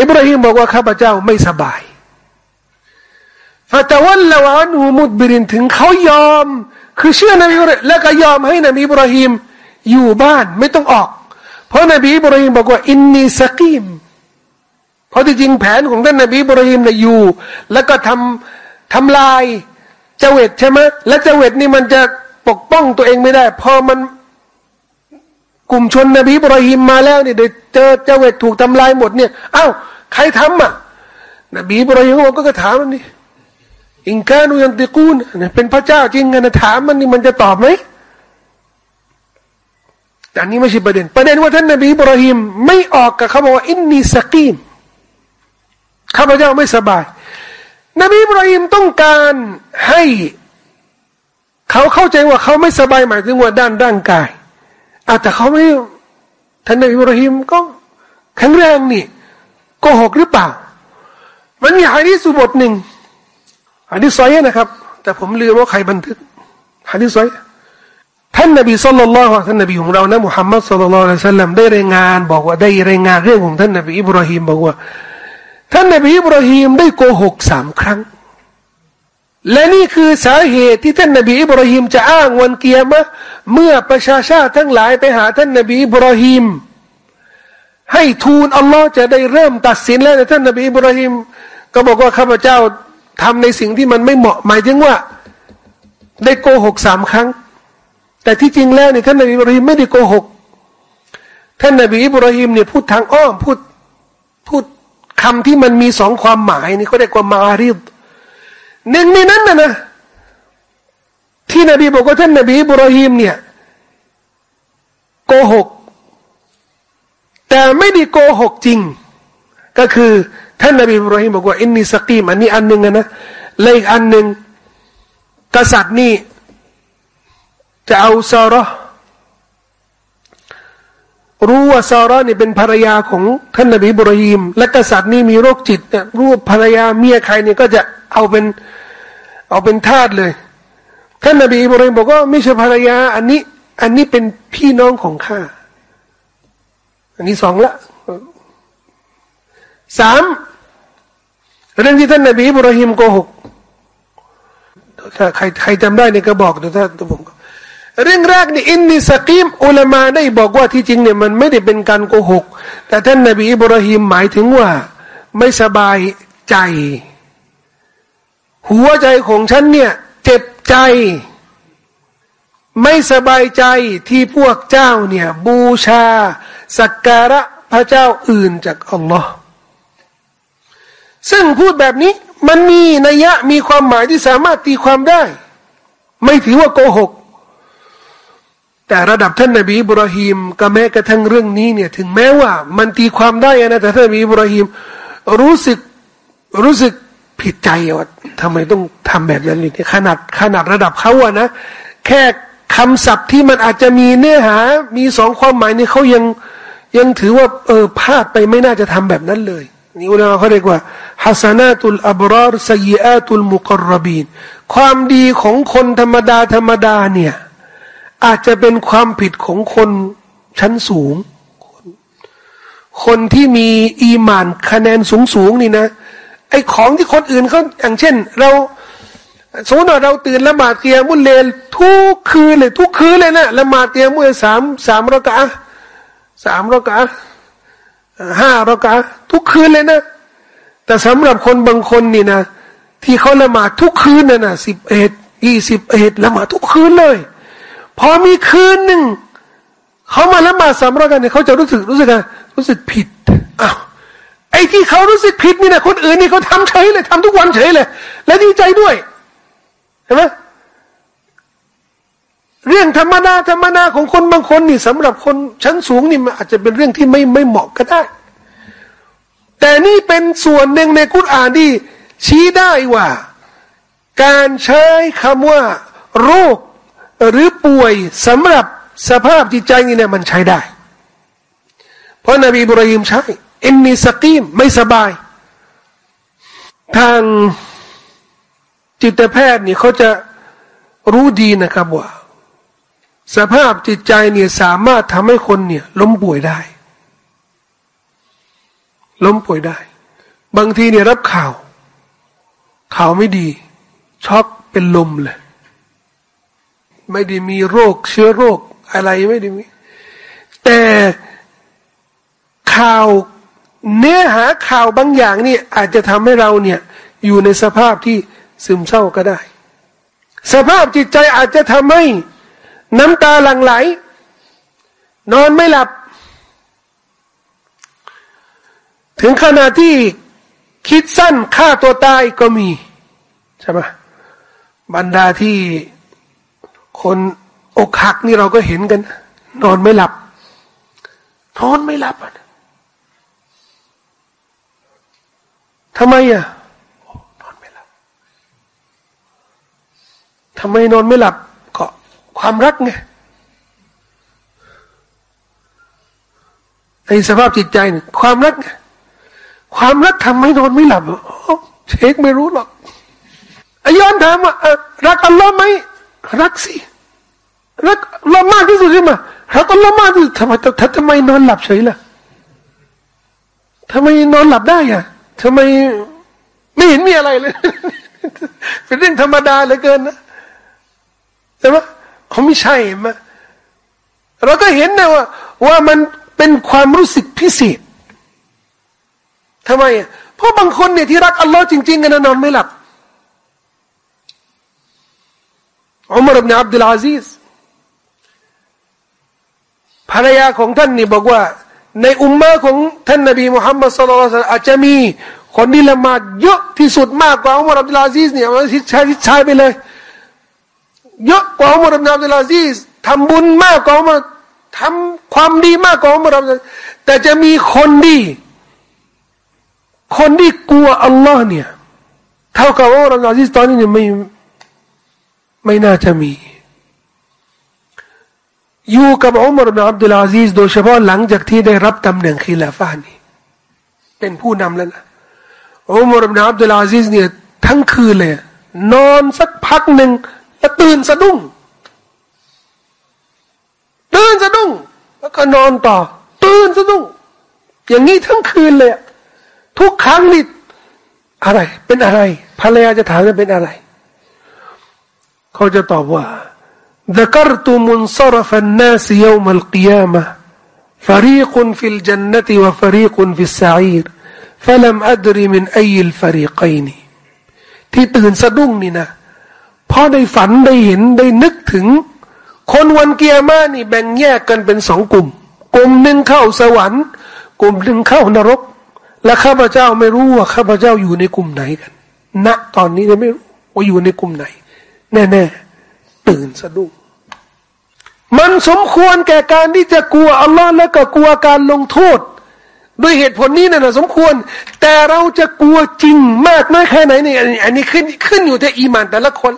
อิบราฮิมบอกว่าข้าพเจ้าไม่สบายฟะตะวันละวันหูมุดบิรินถึงเขายอม คือเชื่อนบีแล้วก็ยอมให้นบีอิบราฮิมอยู่บ้านไม่ต้องออก เพราะนบีอิบราฮิมบอกว่าอินนีสกีมเพราะที่จริงแผนของท่านนบีอิบราฮิมเนี่ยอยู่ แล้วก็ทำทำลายเจวิตใช่ไหมและเจวิตนี่มันจะ ปกป้องตัวเองไม่ได้ พอมันกลุ่มชนนบีบรอฮิมมาแล้วเนี่ยเดี๋ยวเจอเจเวตถูกทำลายหมดเนี่ยอ้าวใครทำอะนบีบรอฮิมก็ก็ถามมันนี่อิงกานุยันติกูนเป็นพระเจ้าจริงไงนะถามมันนี่มันจะตอบไหมแต่นี้ไม่ใช่ประเด็น ประเด็นว่าท่านนบีบรอฮิมไม่ออกกับเขาบอกว่าอินนีสกีมข้าพเจ้าไม่สบาย นบีบรอฮิมต้องการให้ เขาเข้าใจว่าเขาไม่สบายหมายถึงว่าด้านร่างกายอาแต่เขาไม่ท่านนบีอิบราฮิมก็แข็งแรงนี่โกหกหรือเปล่า มันมีฮะดีสุบทหนึ่งฮะดีซอยนะครับ แต่ผมลืมว่าใครบันทึกฮะดีซอยท่านนบีสุลต่านละท่านนบีของเรานะมุฮัมมัดสุลลัลละสัลลัมได้รายงาน บอกว่าได้รายงานเรื่องของท่านนบีอิบราฮิมบอกว่า ท่านนบีอิบราฮิมได้โกหกสามครั้ง และนี่คือสาเหตุที่ท่านนบีอิบราฮิมจะอ้างวันเกียรมะเมื่อประชาชาติทั้งหลายไปหาท่านนบีอิบราฮิมให้ทูลอัลลอฮ์จะได้เริ่มตัดสินแล้วท่านนบีอิบราฮิมก็บอกว่าข้าพเจ้าทำในสิ่งที่มันไม่เหมาะหมายถึงว่า ได้โกหกสามครั้ง แต่ที่จริงแล้วเนี่ยท่านนบีอิบราฮิมไม่ได้โกหก ท่านนบีอิบราฮิมเนี่ยพูดทางอ้อมพูดพูดคำที่มันมีสองความหมายนี่เขาเรียกว่ามาริด หนึ่งในนั้นนะนะที่นบีบอกว่าท่านนบีบุรฮิมเนี่ยโกหก แต่ไม่ได้โกหกจริง ก็คือท่านนบีบุรฮิมบอกว่าอินนีสกีมอันนี้อันหนึ่งนะเลยอีกอันหนึ่งกษัตริย์นี่จะเอาซาระรู้ว่าซาระนี่เป็นภรรยาของท่านนบีบุรฮิมและกษัตริย์นี่มีโรคจิตเนี่ยรู้ภรรยาเมียใครเนี่ยก็จะเอาเป็น เอาเป็นทาสเลยท่านนบีอิบราฮิมบอกว่าไม่ใช่ภรรยา อันนี้ อันนี้เป็นพี่น้องของข้า อันนี้สองละสามเรื่องที่ท่านนบีอิบราฮิมโกหกถ้าใครใครจำได้เนี่ยก็บอกแต่ถ้าผมเรื่องแรกนี่อินนิสกีมอุลามาได้บอกว่าที่จริงเนี่ยมันไม่ได้เป็นการโกหก แต่ท่านนบีอิบราฮิมหมายถึงว่า ไม่สบายใจ หัวใจของฉันเนี่ยเจ็บใจ ไม่สบายใจที่พวกเจ้าเนี่ยบูชา สักการะพระเจ้าอื่นจากอัลลอฮ์ซึ่งพูดแบบนี้มันมีนัยยะมีความหมายที่สามารถตีความได้ ไม่ถือว่าโกหก แต่ระดับท่านนบีอิบราฮิมก็แม้กระทั่งเรื่องนี้เนี่ยถึงแม้ว่า มันตีความได้นะแต่ท่านนบีอิบราฮิมรู้สึกรู้สึก ผิดใจว่าทำไมต้องทำแบบนั้นนี่ขนาดขนาดระดับเขาอะนะแค่คำศัพท์ที่มันอาจจะมีเนื้อหา มีสองความหมายนี่เขายังยังถือว่าเออพลาดไปไม่น่าจะทำแบบนั้นเลยนี่อุลามะเขาเรียกว่าฮัสนาตุลอับรารสยีอาตุลมุกรบีนความดีของคนธรรมดาธรรมดาเนี่ยอาจจะเป็นความผิดของคนชั้นสูง คนที่มีอีมานคะแนนสูงสูงนี่นะ ไอ้ของที่คนอื่นเขาอย่างเช่น เราสมมติว่าเราตื่นละหมาดเตียมุลเลนทุกคืนเลยทุกคืนเลยนะละหมาดเตียมุลสามสามรกะสามรกะห้ารกะทุกคืนเลยนะ แต่สำหรับคนบางคนนี่นะ ที่เขาละหมาดทุกคืนนะนะสิบเอ็ดยี่สิบเอ็ดละหมาดทุกคืนเลย พอมีคืนหนึ่งเขามาละหมาดสามรกะเนี่ยเขาจะรู้สึกรู้สึกอะไรรู้สึกผิดอ้าว ไอ้ที่เขารู้สึกผิดนี่นะคนอื่นนี่เขาทำเฉยเลยทำทุกวันเฉยเลย และดีใจด้วยเห็นไหมเรื่องธรรมดาธรรมดาของคนบางคนนี่สำหรับคนชั้นสูงนี่มันอาจจะเป็นเรื่องที่ไม่ไม่เหมาะก็ได้ แต่นี่เป็นส่วนหนึ่งในกุรอานที่ชี้ได้ว่า การใช้คำว่า โรคหรือป่วยสำหรับสภาพจิตใจนี่เนี่ยมันใช้ได้ เพราะนบีบุรฮิมใช้ อินนีสกีมไม่สบาย ทางจิตแพทย์นี่เขาจะรู้ดีนะครับว่า สภาพจิตใจเนี่ยสามารถทำให้คนเนี่ย ล้มป่วยได้ ล้มป่วยได้ บางทีเนี่ยรับข่าว ข่าวไม่ดี ช็อกเป็นลมเลย ไม่ได้มีโรค เชื้อโรคอะไรไม่ได้มี แต่ข่าว เนื้อหาข่าวบางอย่างนี่อาจจะทำให้เราเนี่ยอยู่ในสภาพที่ซึมเศร้าก็ได้ สภาพจิตใจอาจจะทำให้น้ำตาหลั่งไหล นอนไม่หลับ ถึงขนาดที่คิดสั้นฆ่าตัวตายก็มีใช่ไหมบรรดาที่คนอกหักนี่เราก็เห็นกัน นอนไม่หลับ นอนไม่หลับอะ ทำไมอะนอนไม่หลับทำไมนอนไม่หลับก็ความรักไงในสภาพจิตใจเนี่ยความรักไงความรักทำให้นอนไม่หลับเชคไม่รู้หรอกอย้อนถามว่ารักอัลลอฮ์ไหมรักสิรักอัลลอฮ์มากที่สุดใช่ไหมรักอัลลอฮ์มากที่สุดทำไมทำไมนอนหลับเฉยล่ะทำไมนอนหลับได้อะ ทำไมไม่เห็นมีอะไรเลย เป็นเรื่องธรรมดาเหลือเกินนะใช่ไหมเขาไม่ใช่ไหมเราก็เห็นนะว่า ว่ามันเป็นความรู้สึกพิเศษทำไมเพราะบางคนเนี่ยที่รักอัลลอฮ์จริงๆกันนอนไม่หลับอุมารบินอับดุลอาซีสภรรยาของท่านนี่บอกว่า ในอุมมะของท่านนบีมุฮัมมัดสุลลัลอาจจะมีคนที่ละหมาดเยอะที่สุดมากกว่าอุมารอับดุลอาซีสเนี่ยมันทิศชายทิศชายไปเลย เยอะกว่าอุมารอับดุลอาซีสทำบุญมากกว่าอุมารทำความดีมากกว่าอุมารอับดุลแต่จะมีคนดีคนที่กลัวอัลลอฮ์เนี่ยเท่ากับอุมารอับดุลอาซีสตอนนี้เนี่ยไม่ไม่น่าจะมี อยู่กับอุมรบินอับดุลอาซีสโดยเฉพาะหลังจากที่ได้รับตำแหน่งขีลาฟานี่เป็นผู้นำแล้วนะอุมรบินอับดุลอาซีสเนี่ยทั้งคืนเลย นอนสักพักหนึ่งแล้วตื่นสะดุ้งตื่นสะดุ้ง แล้วก็นอนต่อ ตื่นสะดุ้ง อย่างนี้ทั้งคืนเลย ทุกครั้งนี่อะไร เป็นอะไรภรรยาจะถามว่าเป็นอะไร เขาจะตอบว่า ذكرت منصرف الناس يوم القيامة فريق في الجنة وفريق في السعير فلم أدري من أي الفريقين ที่ตื่นสะดุ้งนี่นะพอได้ฝันได้เห็นได้นึกถึง คนวันเกียร์มานี่แบ่งแยกกันเป็นสองกลุ่ม กลุ่มหนึ่งเข้าสวรรค์ กลุ่มหนึ่งเข้านรก และข้าพเจ้าไม่รู้ว่าข้าพเจ้าอยู่ในกลุ่มไหนกัน ณ ตอนนี้ยังไม่รู้ว่าอยู่ในกลุ่มไหน แน่ๆตื่นสะดุ้ง มันสมควรแก่การที่จะกลัวอัลลอฮ์และก็กลัวการลงโทษด้วยเหตุผลนี้นะ่ะสมควร แต่เราจะกลัวจริงมากน้อยแค่ไหนนี่อันนี้ขึ้นขึ้นอยู่ที่อีมานแต่ละคน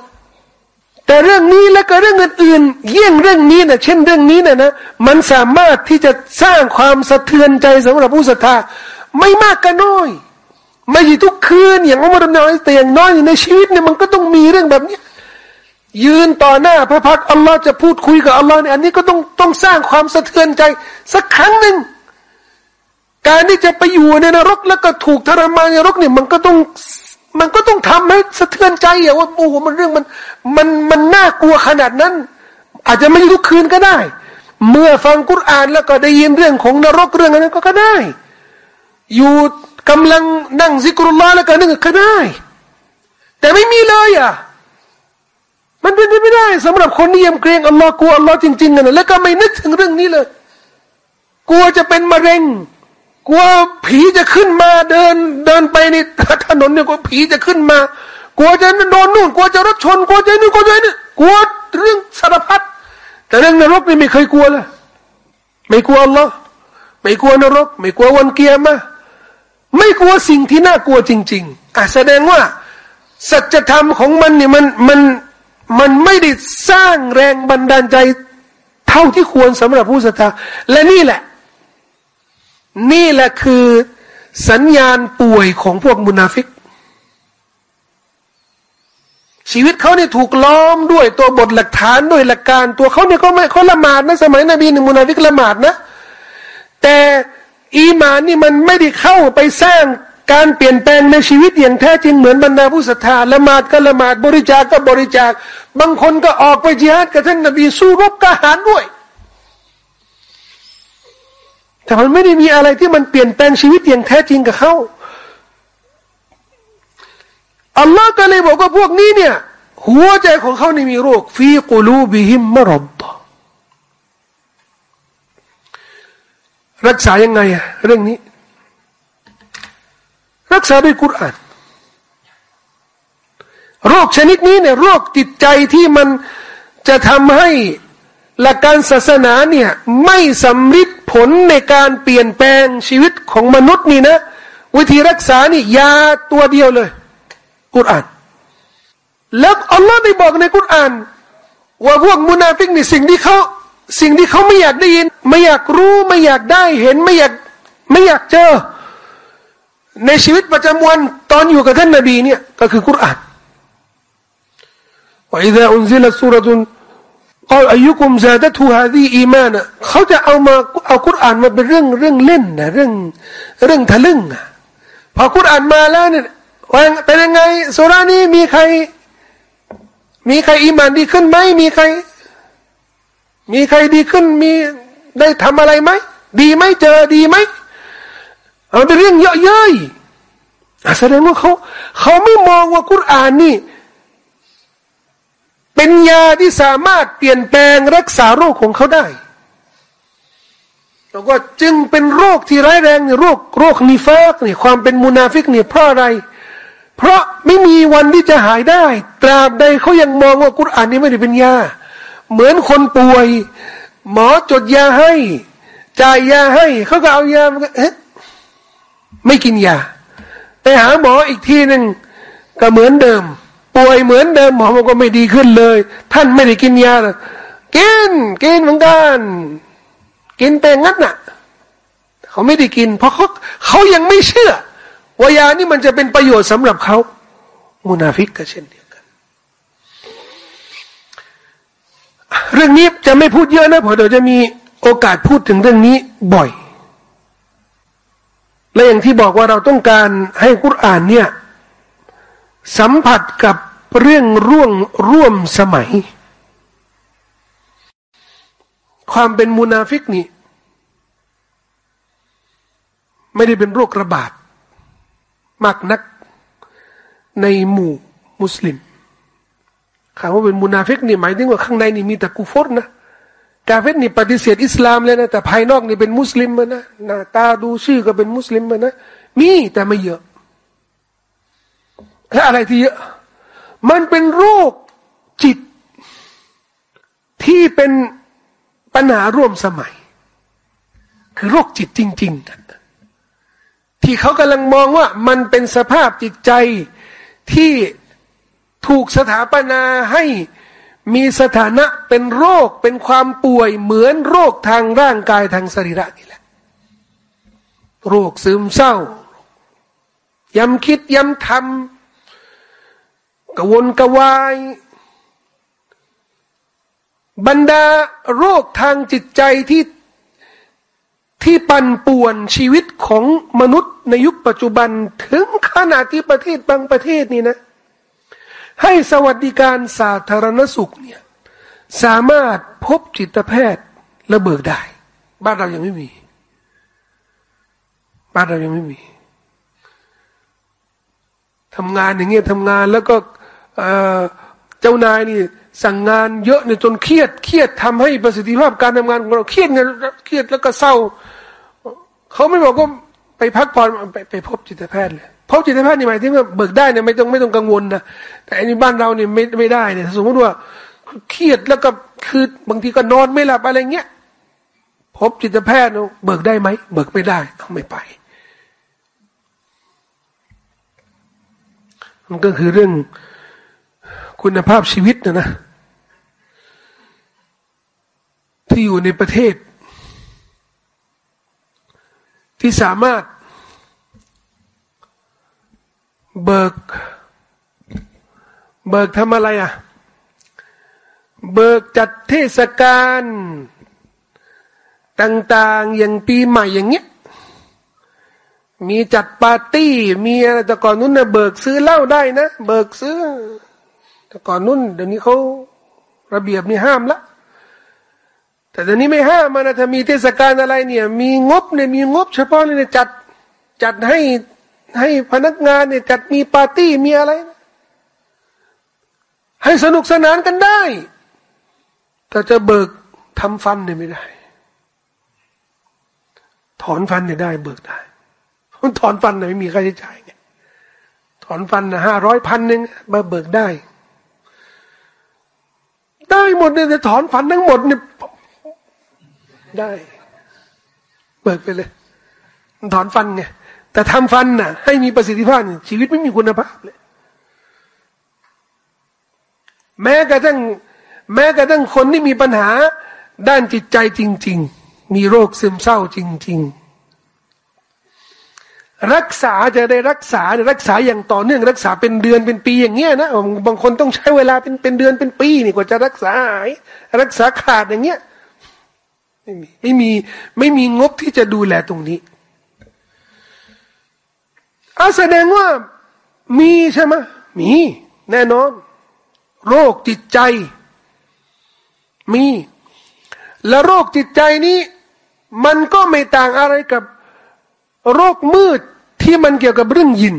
แต่เรื่องนี้และก็เรื่องอื่นๆเยี่ยงเรื่องนี้นะเช่นเรื่องนี้นะนะมันสามารถที่จะสร้างความสะเทือนใจสำหรับผู้ศรัทธาไม่มากก็น้อยไม่ใช่ทุกคืนอย่างว่ามันน้อยแต่อย่างน้อยในชีวิตเนี่ยมันก็ต้องมีเรื่องแบบนี้ ยืนต่อหน้าพระพักอัลลอฮ์จะพูดคุยกับอัลลอฮ์เนี่ยอันนี้ก็ต้องต้องสร้างความสะเทือนใจ สักครั้งหนึ่งการที่จะไปอยู่ในนรกแล้วก็ถูกทรมานในนรกเนี่ยมันก็ต้องมันก็ต้องทำให้สะเทือนใจอย่าว่าโอ้โหมันเรื่องมันมันมันน่ากลัวขนาดนั้น อาจจะไม่ทุกคืนก็ได้ เมื่อฟังกุรอานแล้วก็ได้ยินเรื่องของนรกเรื่องนั้นก็ก็ได้ อยู่กำลังนั่งซิกรุลลอฮ์แล้วก็นึกก็ได้ แต่ไม่มีเลยอะ มันเป็นไปไม่ได้สำหรับคนที่ยำเกรงอัลลอฮ์กลัวอัลลอฮ์จริงๆนะแล้วก็ไม่นึกถึงเรื่องนี้เลย กลัวจะเป็นมะเร็ง กลัวผีจะขึ้นมาเดินเดินไปในถนนเนี่ยกลัวผีจะขึ้นมา กลัวจะโดนนู่น กลัวจะรถชน กลัวจะนี่กลัวจะนี่กลัวเรื่องสารพัดแต่เรื่องนรกนี่ไม่เคยกลัวเลยไม่กลัวอัลลอฮ์ไม่กลัวนรก ไม่กลัววันเกียร์มาไม่กลัวสิ่งที่น่ากลัวจริง ๆอะแสดงว่า สัจธรรมของมันเนี่ยมันมัน มันไม่ได้สร้างแรงบันดาลใจเท่าที่ควรสำหรับผู้ศรัทธาและนี่แหละ นี่แหละคือสัญญาณป่วยของพวกมุนาฟิก ชีวิตเขาเนี่ยถูกล้อมด้วยตัวบทหลักฐานด้วยหลักการ ตัวเขาเนี่ยก็ไม่เขาละหมาดนะสมัยนบีหนึ่งมุนาฟิกละหมาดนะ แต่อีมานนี่มันไม่ได้เข้าไปสร้าง การเปลี่ยนแปลงในชีวิตอย่างแท้จริงเหมือนบรรดาผู้ศรัทธาละหมาดก็ละหมาดบริจาคก็บริจาค บางคนก็ออกไปจิฮาดกับท่านนบีสู้รบกหารด้วย แต่มันไม่ได้มีอะไรที่มันเปลี่ยนแปลงชีวิตอย่างแท้จริงกับเขาอัลลอฮ์ก็เลยบอกว่าพวกนี้เนี่ย หัวใจของเขานี่มีโรคฟีกูลูบิฮิมมรดรักษายังไงอะเรื่องนี้ รักษาด้วยกุรอานโรคชนิดนี้เนี่ยโรคจิตใจที่มันจะทำให้หลักการศาสนาเนี่ยไม่สำฤทธิ์ผลในการเปลี่ยนแปลงชีวิตของมนุษย์นี่นะ วิธีรักษานี่ยาตัวเดียวเลย กุรอาน แล้วอัลลอฮ์ได้บอกในกุรอาน ว่าพวกมุนาฟิกนี่สิ่งที่เขาสิ่งที่เขาไม่อยากได้ยิน ไม่อยากรู้ไม่อยากได้เห็นไม่อยากไม่อยากเจอ ในชีวิตประจำวันตอนอยู่กับท่านนบีเนี่ยก็คือกุรอานว่าอิดะอุนซิลสุรตุนกล่าวอายุคุมซาดะทูฮาดีอีมานะเขาจะเอามาเอากุรอานมาเป็นเรื่องเรื่องเล่นนะเรื่องเรื่องทะลึ่งอะพอกุรอานมาแล้วเนี่ยเป็นยังไงสุรานี้มีใคร มีใครอีมานดีขึ้นไหมมีใคร มีใครดีขึ้นมีได้ทำอะไรไหมดีไหมเจอดีไหม เอาเป็นเรื่องเยาะเย้ยแสดงว่าเขาเขาไม่มองว่ากุรอานนี่ เป็นยาที่สามารถเปลี่ยนแปลงรักษาโรคของเขาได้แล้วก็จึงเป็นโรคที่ร้ายแรงเนี่ยโรคโรค نفاق เนี่ยความเป็นมุนาฟิกเนี่ยเพราะอะไร เพราะไม่มีวันที่จะหายได้ ตราบใดเขายังมองว่ากุรอานนี้ไม่ได้เป็นยา เหมือนคนป่วย หมอจดยาให้ จ่ายยาให้ เขาก็เอายาเอ๊ะ ไม่กินยาไปหาหมออีกที่หนึ่งก็เหมือนเดิม ป่วยเหมือนเดิมหมอบอกว่าไม่ดีขึ้นเลย ท่านไม่ได้กินยากินกินเหมือนกันกินแต่งั้นน่ะ เขาไม่ได้กิน เพราะเขาเขายังไม่เชื่อว่ายานี่มันจะเป็นประโยชน์สำหรับเขามุนาฟิกก็เช่นเดียวกัน เรื่องนี้จะไม่พูดเยอะนะเพราะเดี๋ยวจะมีโอกาสพูดถึงเรื่องนี้บ่อย และอย่างที่บอกว่าเราต้องการให้กุรอานเนี่ยสัมผัสกับเรื่องร่วงร่วมสมัย ความเป็นมุนาฟิกนี่ ไม่ได้เป็นโรคระบาด มากนักในหมู่มุสลิมคำว่าเป็นมุนาฟิกนี่หมายถึงว่าข้างในนี่มีแต่กูฟอรนะ กาเฟตนี่ปฏิเสธอิสลามเลยนะแต่ภายนอกนี่เป็นมุสลิมมานะหน้าตาดูชื่อก็เป็นมุสลิมมานะมีแต่ไม่เยอะและอะไรที่เยอะ มันเป็นโรคจิตที่เป็นปัญหาร่วมสมัย คือโรคจิตจริง ๆ ที่เขากำลังมองว่ามันเป็นสภาพจิตใจที่ถูกสถาปนาให้ มีสถานะเป็นโรคเป็นความป่วยเหมือนโรคทางร่างกายทางสรีระนี่แหละ โรคซึมเศร้า ย้ำคิดย้ำทำกวนกวาย บรรดาโรคทางจิตใจที่ที่ปั่นป่วนชีวิตของมนุษย์ในยุคปัจจุบัน ถึงขนาดที่ประเทศบางประเทศนี่นะ ให้สวัสดิการสาธารณสุขเนี่ยสามารถพบจิตแพทย์และเบิกได้ บ้านเรายังไม่มี บ้านเรายังไม่มีทำงานอย่างเงี้ยทำงานแล้วก็เจ้านายนี่สั่งงานเยอะเนี่ยจนเครียดเครียดทำให้ประสิทธิภาพการทำงานของเราเครียดไงเครียดแล้วก็เศร้า เขาไม่บอกก็ไปพักผ่อนไปไปพบจิตแพทย์เลย พบจิตแพทย์นี่หมายถึงว่าเบิกได้เนี่ยไม่ต้องไม่ต้องกังวลนะแต่อันนี้บ้านเราเนี่ยไม่ไม่ได้เนี่ย สมมติว่าเครียดแล้วก็คือบางทีก็นอนไม่หลับอะไรเงี้ยพบจิตแพทย์เบิกได้ไหมเบิกไม่ได้ต้องไม่ไปมันก็คือเรื่องคุณภาพชีวิตนะนะ ที่อยู่ในประเทศ ที่สามารถ เบิก เบิกทำอะไรอะ เบิกจัดเทศกาลต่าง ๆ อย่างปีใหม่อย่างเงี้ย มีจัดปาร์ตี้ มีอะไรแต่ก่อนนู้นนะเบิกซื้อเหล้าได้นะ เบิกซื้อ แต่ก่อนนู้นเดี๋ยวนี้เขาระเบียบนี่ห้ามละ แต่เดี๋ยวนี้ไม่ห้ามมันนะถ้ามีเทศกาลอะไรเนี่ย มีงบเนี่ยมีงบ เฉพาะเนี่ยจัดจัดให้ ให้พนักงานเนี่ยจัดมีปาร์ตี้มีอะไร ให้สนุกสนานกันได้ แต่จะเบิกทำฟันเนี่ยไม่ได้ ถอนฟันเนี่ยได้เบิกได้ถอนฟันเนี่ยไม่มีค่าใช้จ่ายเนี่ยถอนฟันนะห้าร้อยพันหนึ่งมาเบิกได้ ได้หมดเนี่ยจะถอนฟันทั้งหมดเนี่ยได้ เบิกไปเลย ถอนฟันไง แต่ทำฟันน่ะ ให้มีประสิทธิภาพชีวิตไม่มีคุณภาพเลย แม้กระทั่งแม้กระทั่งคนที่มีปัญหาด้านจิตใจจริง ๆ มีโรคซึมเศร้าจริง ๆ รักษาจะได้รักษารักษาอย่างต่อเนื่องรักษาเป็นเดือนเป็นปีอย่างเงี้ยนะบางคนต้องใช้เวลาเป็นเป็นเดือนเป็นปีนี่กว่าจะรักษาหายรักษาขาดอย่างเงี้ยไม่มีไม่มีไม่มีงบที่จะดูแลตรงนี้ อาแสดงว่ามีใช่ไหมมี แน่นอน โรคจิตใจ มี และโรคจิตใจนี้ มันก็ไม่ต่างอะไรกับ โรคมืดที่มันเกี่ยวกับเรื่องยิน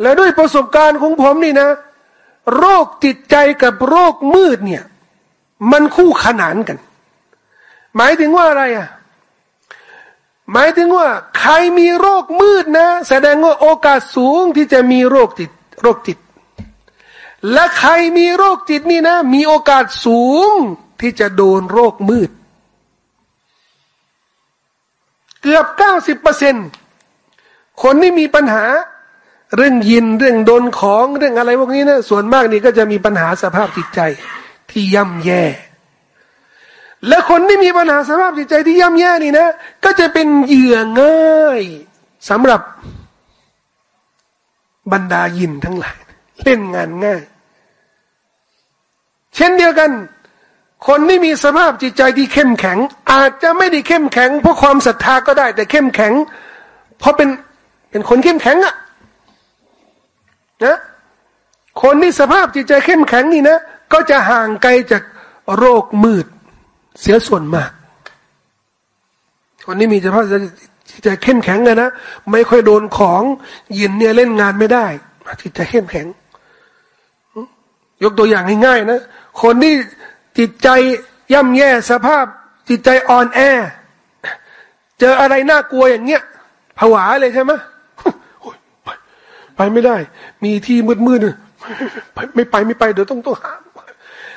และด้วยประสบการณ์ของผมนี่นะ โรคจิตใจกับโรคมืดเนี่ย มันคู่ขนานกัน หมายถึงว่าอะไรอะ หมายถึงว่า ใครมีโรคมืดนะ แสดงว่าโอกาสสูงที่จะมีโรคจิตโรคจิต และใครมีโรคจิตนี่นะ มีโอกาสสูงที่จะโดนโรคมืด เกือบเก้าสิบเปอร์เซ็นคนที่มีปัญหา เรื่องยินเรื่องโดนของเรื่องอะไรพวกนี้นะส่วนมากนี่ก็จะมีปัญหาสภาพจิตใจที่ย่ำแย่ และคนที่มีปัญหาสภาพจิตใจที่ย่ำแย่นี่นะ ก็จะเป็นเหยื่อง่ายสำหรับบรรดายินทั้งหลาย เล่นงานง่าย เช่นเดียวกัน คนที่มีสภาพจิตใจที่เข้มแข็ง อาจจะไม่ได้เข้มแข็งเพราะความศรัทธาก็ได้ แต่เข้มแข็ง เพราะเป็นเป็นคนเข้มแข็งอะนะคนที่สภาพจิตใจเข้มแข็งนี่นะ ก็จะห่างไกลจากโรคมืด เสียส่วนมากคนนี้มีสภาพที่จะเข้มแข็งเลยนะไม่ค่อยโดนของยินเนี่ยเล่นงานไม่ได้ที่จะเข้มแข็ง ยกตัวอย่างง่ายๆนะคนที่จิตใจย่ำแย่สภาพ จิตใจอ่อนแอ เจออะไรน่ากลัวอย่างเงี้ยผวาเลยใช่ไหมไปไม่ได้ มีที่มืดมืดไม่ไปไม่ไปเดี๋ยวต้องต้องหา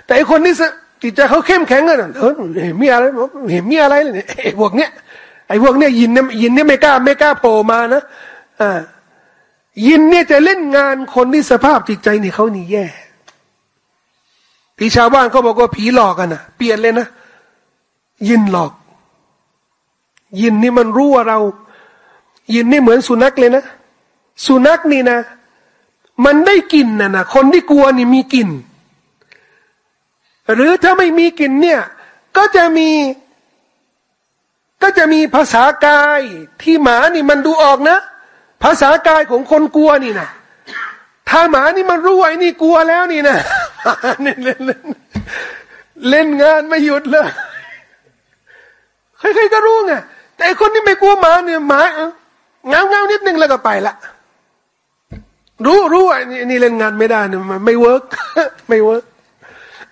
แต่ไอคนนี้ จิตใจเขาเข้มแข็งกันเออเห็นมีอะไรเห็นมีอะไรเลยไอ้พวกเนี้ยไอ้พวกเนี้ยยินเนี่ยยินเนี่ยไม่กล้าไม่กล้าโผล่มานะอ่ายินเนี่ยจะเล่นงานคนที่สภาพจิตใจนี่เขานี่แย่ที่ชาวบ้านเขาบอกว่าผีหลอกกันนะเปลี่ยนเลยนะยินหลอก ยินนี่มันรู้ว่าเรา ยินนี่เหมือนสุนัขเลยนะ สุนัขนี่นะ มันได้กลิ่นนะนะคนที่กลัวนี่มีกลิ่น หรือถ้าไม่มีกลิ่นเนี่ย ก็จะมีก็จะมีภาษากายที่หมานี่มันดูออกนะ ภาษากายของคนกลัวนี่นะถ้าหมานี่มันรู้ไอ้นี่กลัวแล้วนี่นะเล่นเล่นเล่นเล่นงานไม่หยุดเลยใครๆก็รู้ไงแต่คนที่ไม่กลัวหมาเนี่ยหมาเห่าเห่านิดนึงแล้วก็ไปละรู้รู้ไอ้นี่เล่นงานไม่ได้เนี่ยไม่ work ไม่ work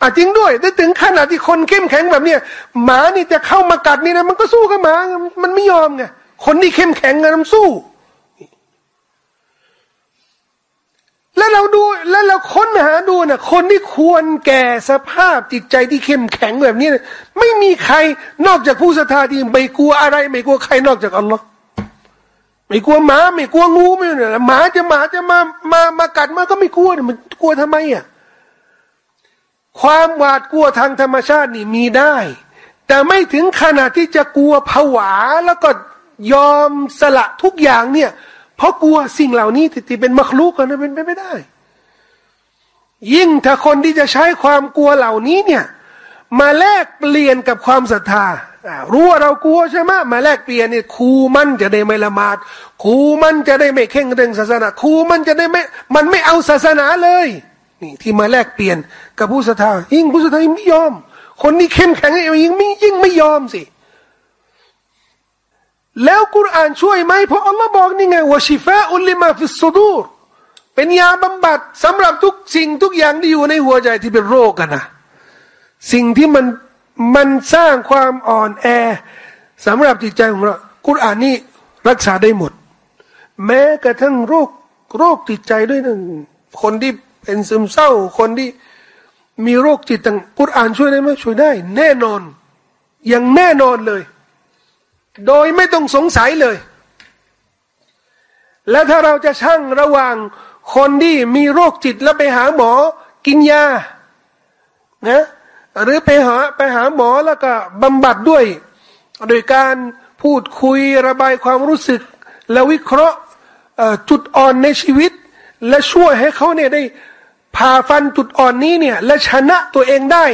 อ่จริงด้วยแต่ถึงขนาดที่คนเข้มแข็งแบบเนี้ยหมานี่จะเข้ามากัดนี่นะมันก็สู้กับหมา มันไม่ยอมไงคนที่เข้มแข็งกันมันสู้ แล้วเราดูแล้วเราค้นหาดูนะคนที่ควรแก่สภาพจิตใจที่เข้มแข็งแบบนี้นะไม่มีใครนอกจากผู้ศรัทธาที่ไม่กลัวอะไร ไม่กลัวใครนอกจากอัลลอฮ์ไม่กลัวหมา ไม่กลัวงูไม่เนี่ยหมาจะหมาจะมามามากัดมาก็ไม่กลัวมันกลัวทำไมอะ ความหวาดกลัวทางธรรมชาตินี่มีได้ แต่ไม่ถึงขนาดที่จะกลัวผวาแล้วก็ยอมสละทุกอย่างเนี่ย เพราะกลัวสิ่งเหล่านี้ที่เป็นมรคลุกกันเป็นไปไม่ได้ ยิ่งถ้าคนที่จะใช้ความกลัวเหล่านี้เนี่ย มาแลกเปลี่ยนกับความศรัทธารู้ว่าเรากลัวใช่ไหมมาแลกเปลี่ยนเนี่ยขู่มันจะได้ไม่ละหมาดขู่มันจะได้ไม่เคร่งเรื่องศาสนาขู่มันจะได้ไม่มันไม่เอาศาสนาเลย นี่ที่มาแลกเปลี่ยนกับผู้ศรัทธายิ่งผู้ศรัทธายิ่งไม่ยอม คนนี้เข้มแข็งยิ่งไม่ยิ่งไม่ยอมสิแล้วกุรอานช่วยไหมเพราะอัลลอฮ์บอกนี่ไงว่าشفاء لما في الصدورเป็นยาบำบัดสำหรับทุกสิ่งทุกอย่างที่อยู่ในหัวใจที่เป็นโรคกันนะสิ่งที่มันมันสร้างความอ่อนแอสำหรับจิตใจของเรากุรอานนี่รักษาได้หมด แม้กระทั่งโรคโรคจิตใจด้วยนะคนที่ เป็นซึมเศร้าคนที่มีโรคจิตต่างกุรอานช่วยได้ไหมช่วยได้ แน่นอน อย่างแน่นอนเลย โดยไม่ต้องสงสัยเลย และถ้าเราจะชั่งระหว่างคนที่มีโรคจิตแล้วไปหาหมอกินยานะหรือไปหาไปหาหมอแล้วก็บำบัดด้วย โดยการพูดคุยระบายความรู้สึก และวิเคราะห์จุดอ่อนในชีวิต และช่วยให้เขาเนี่ยได้ พาฟันจุดอ่อนนี้เนี่ย และชนะตัวเองได้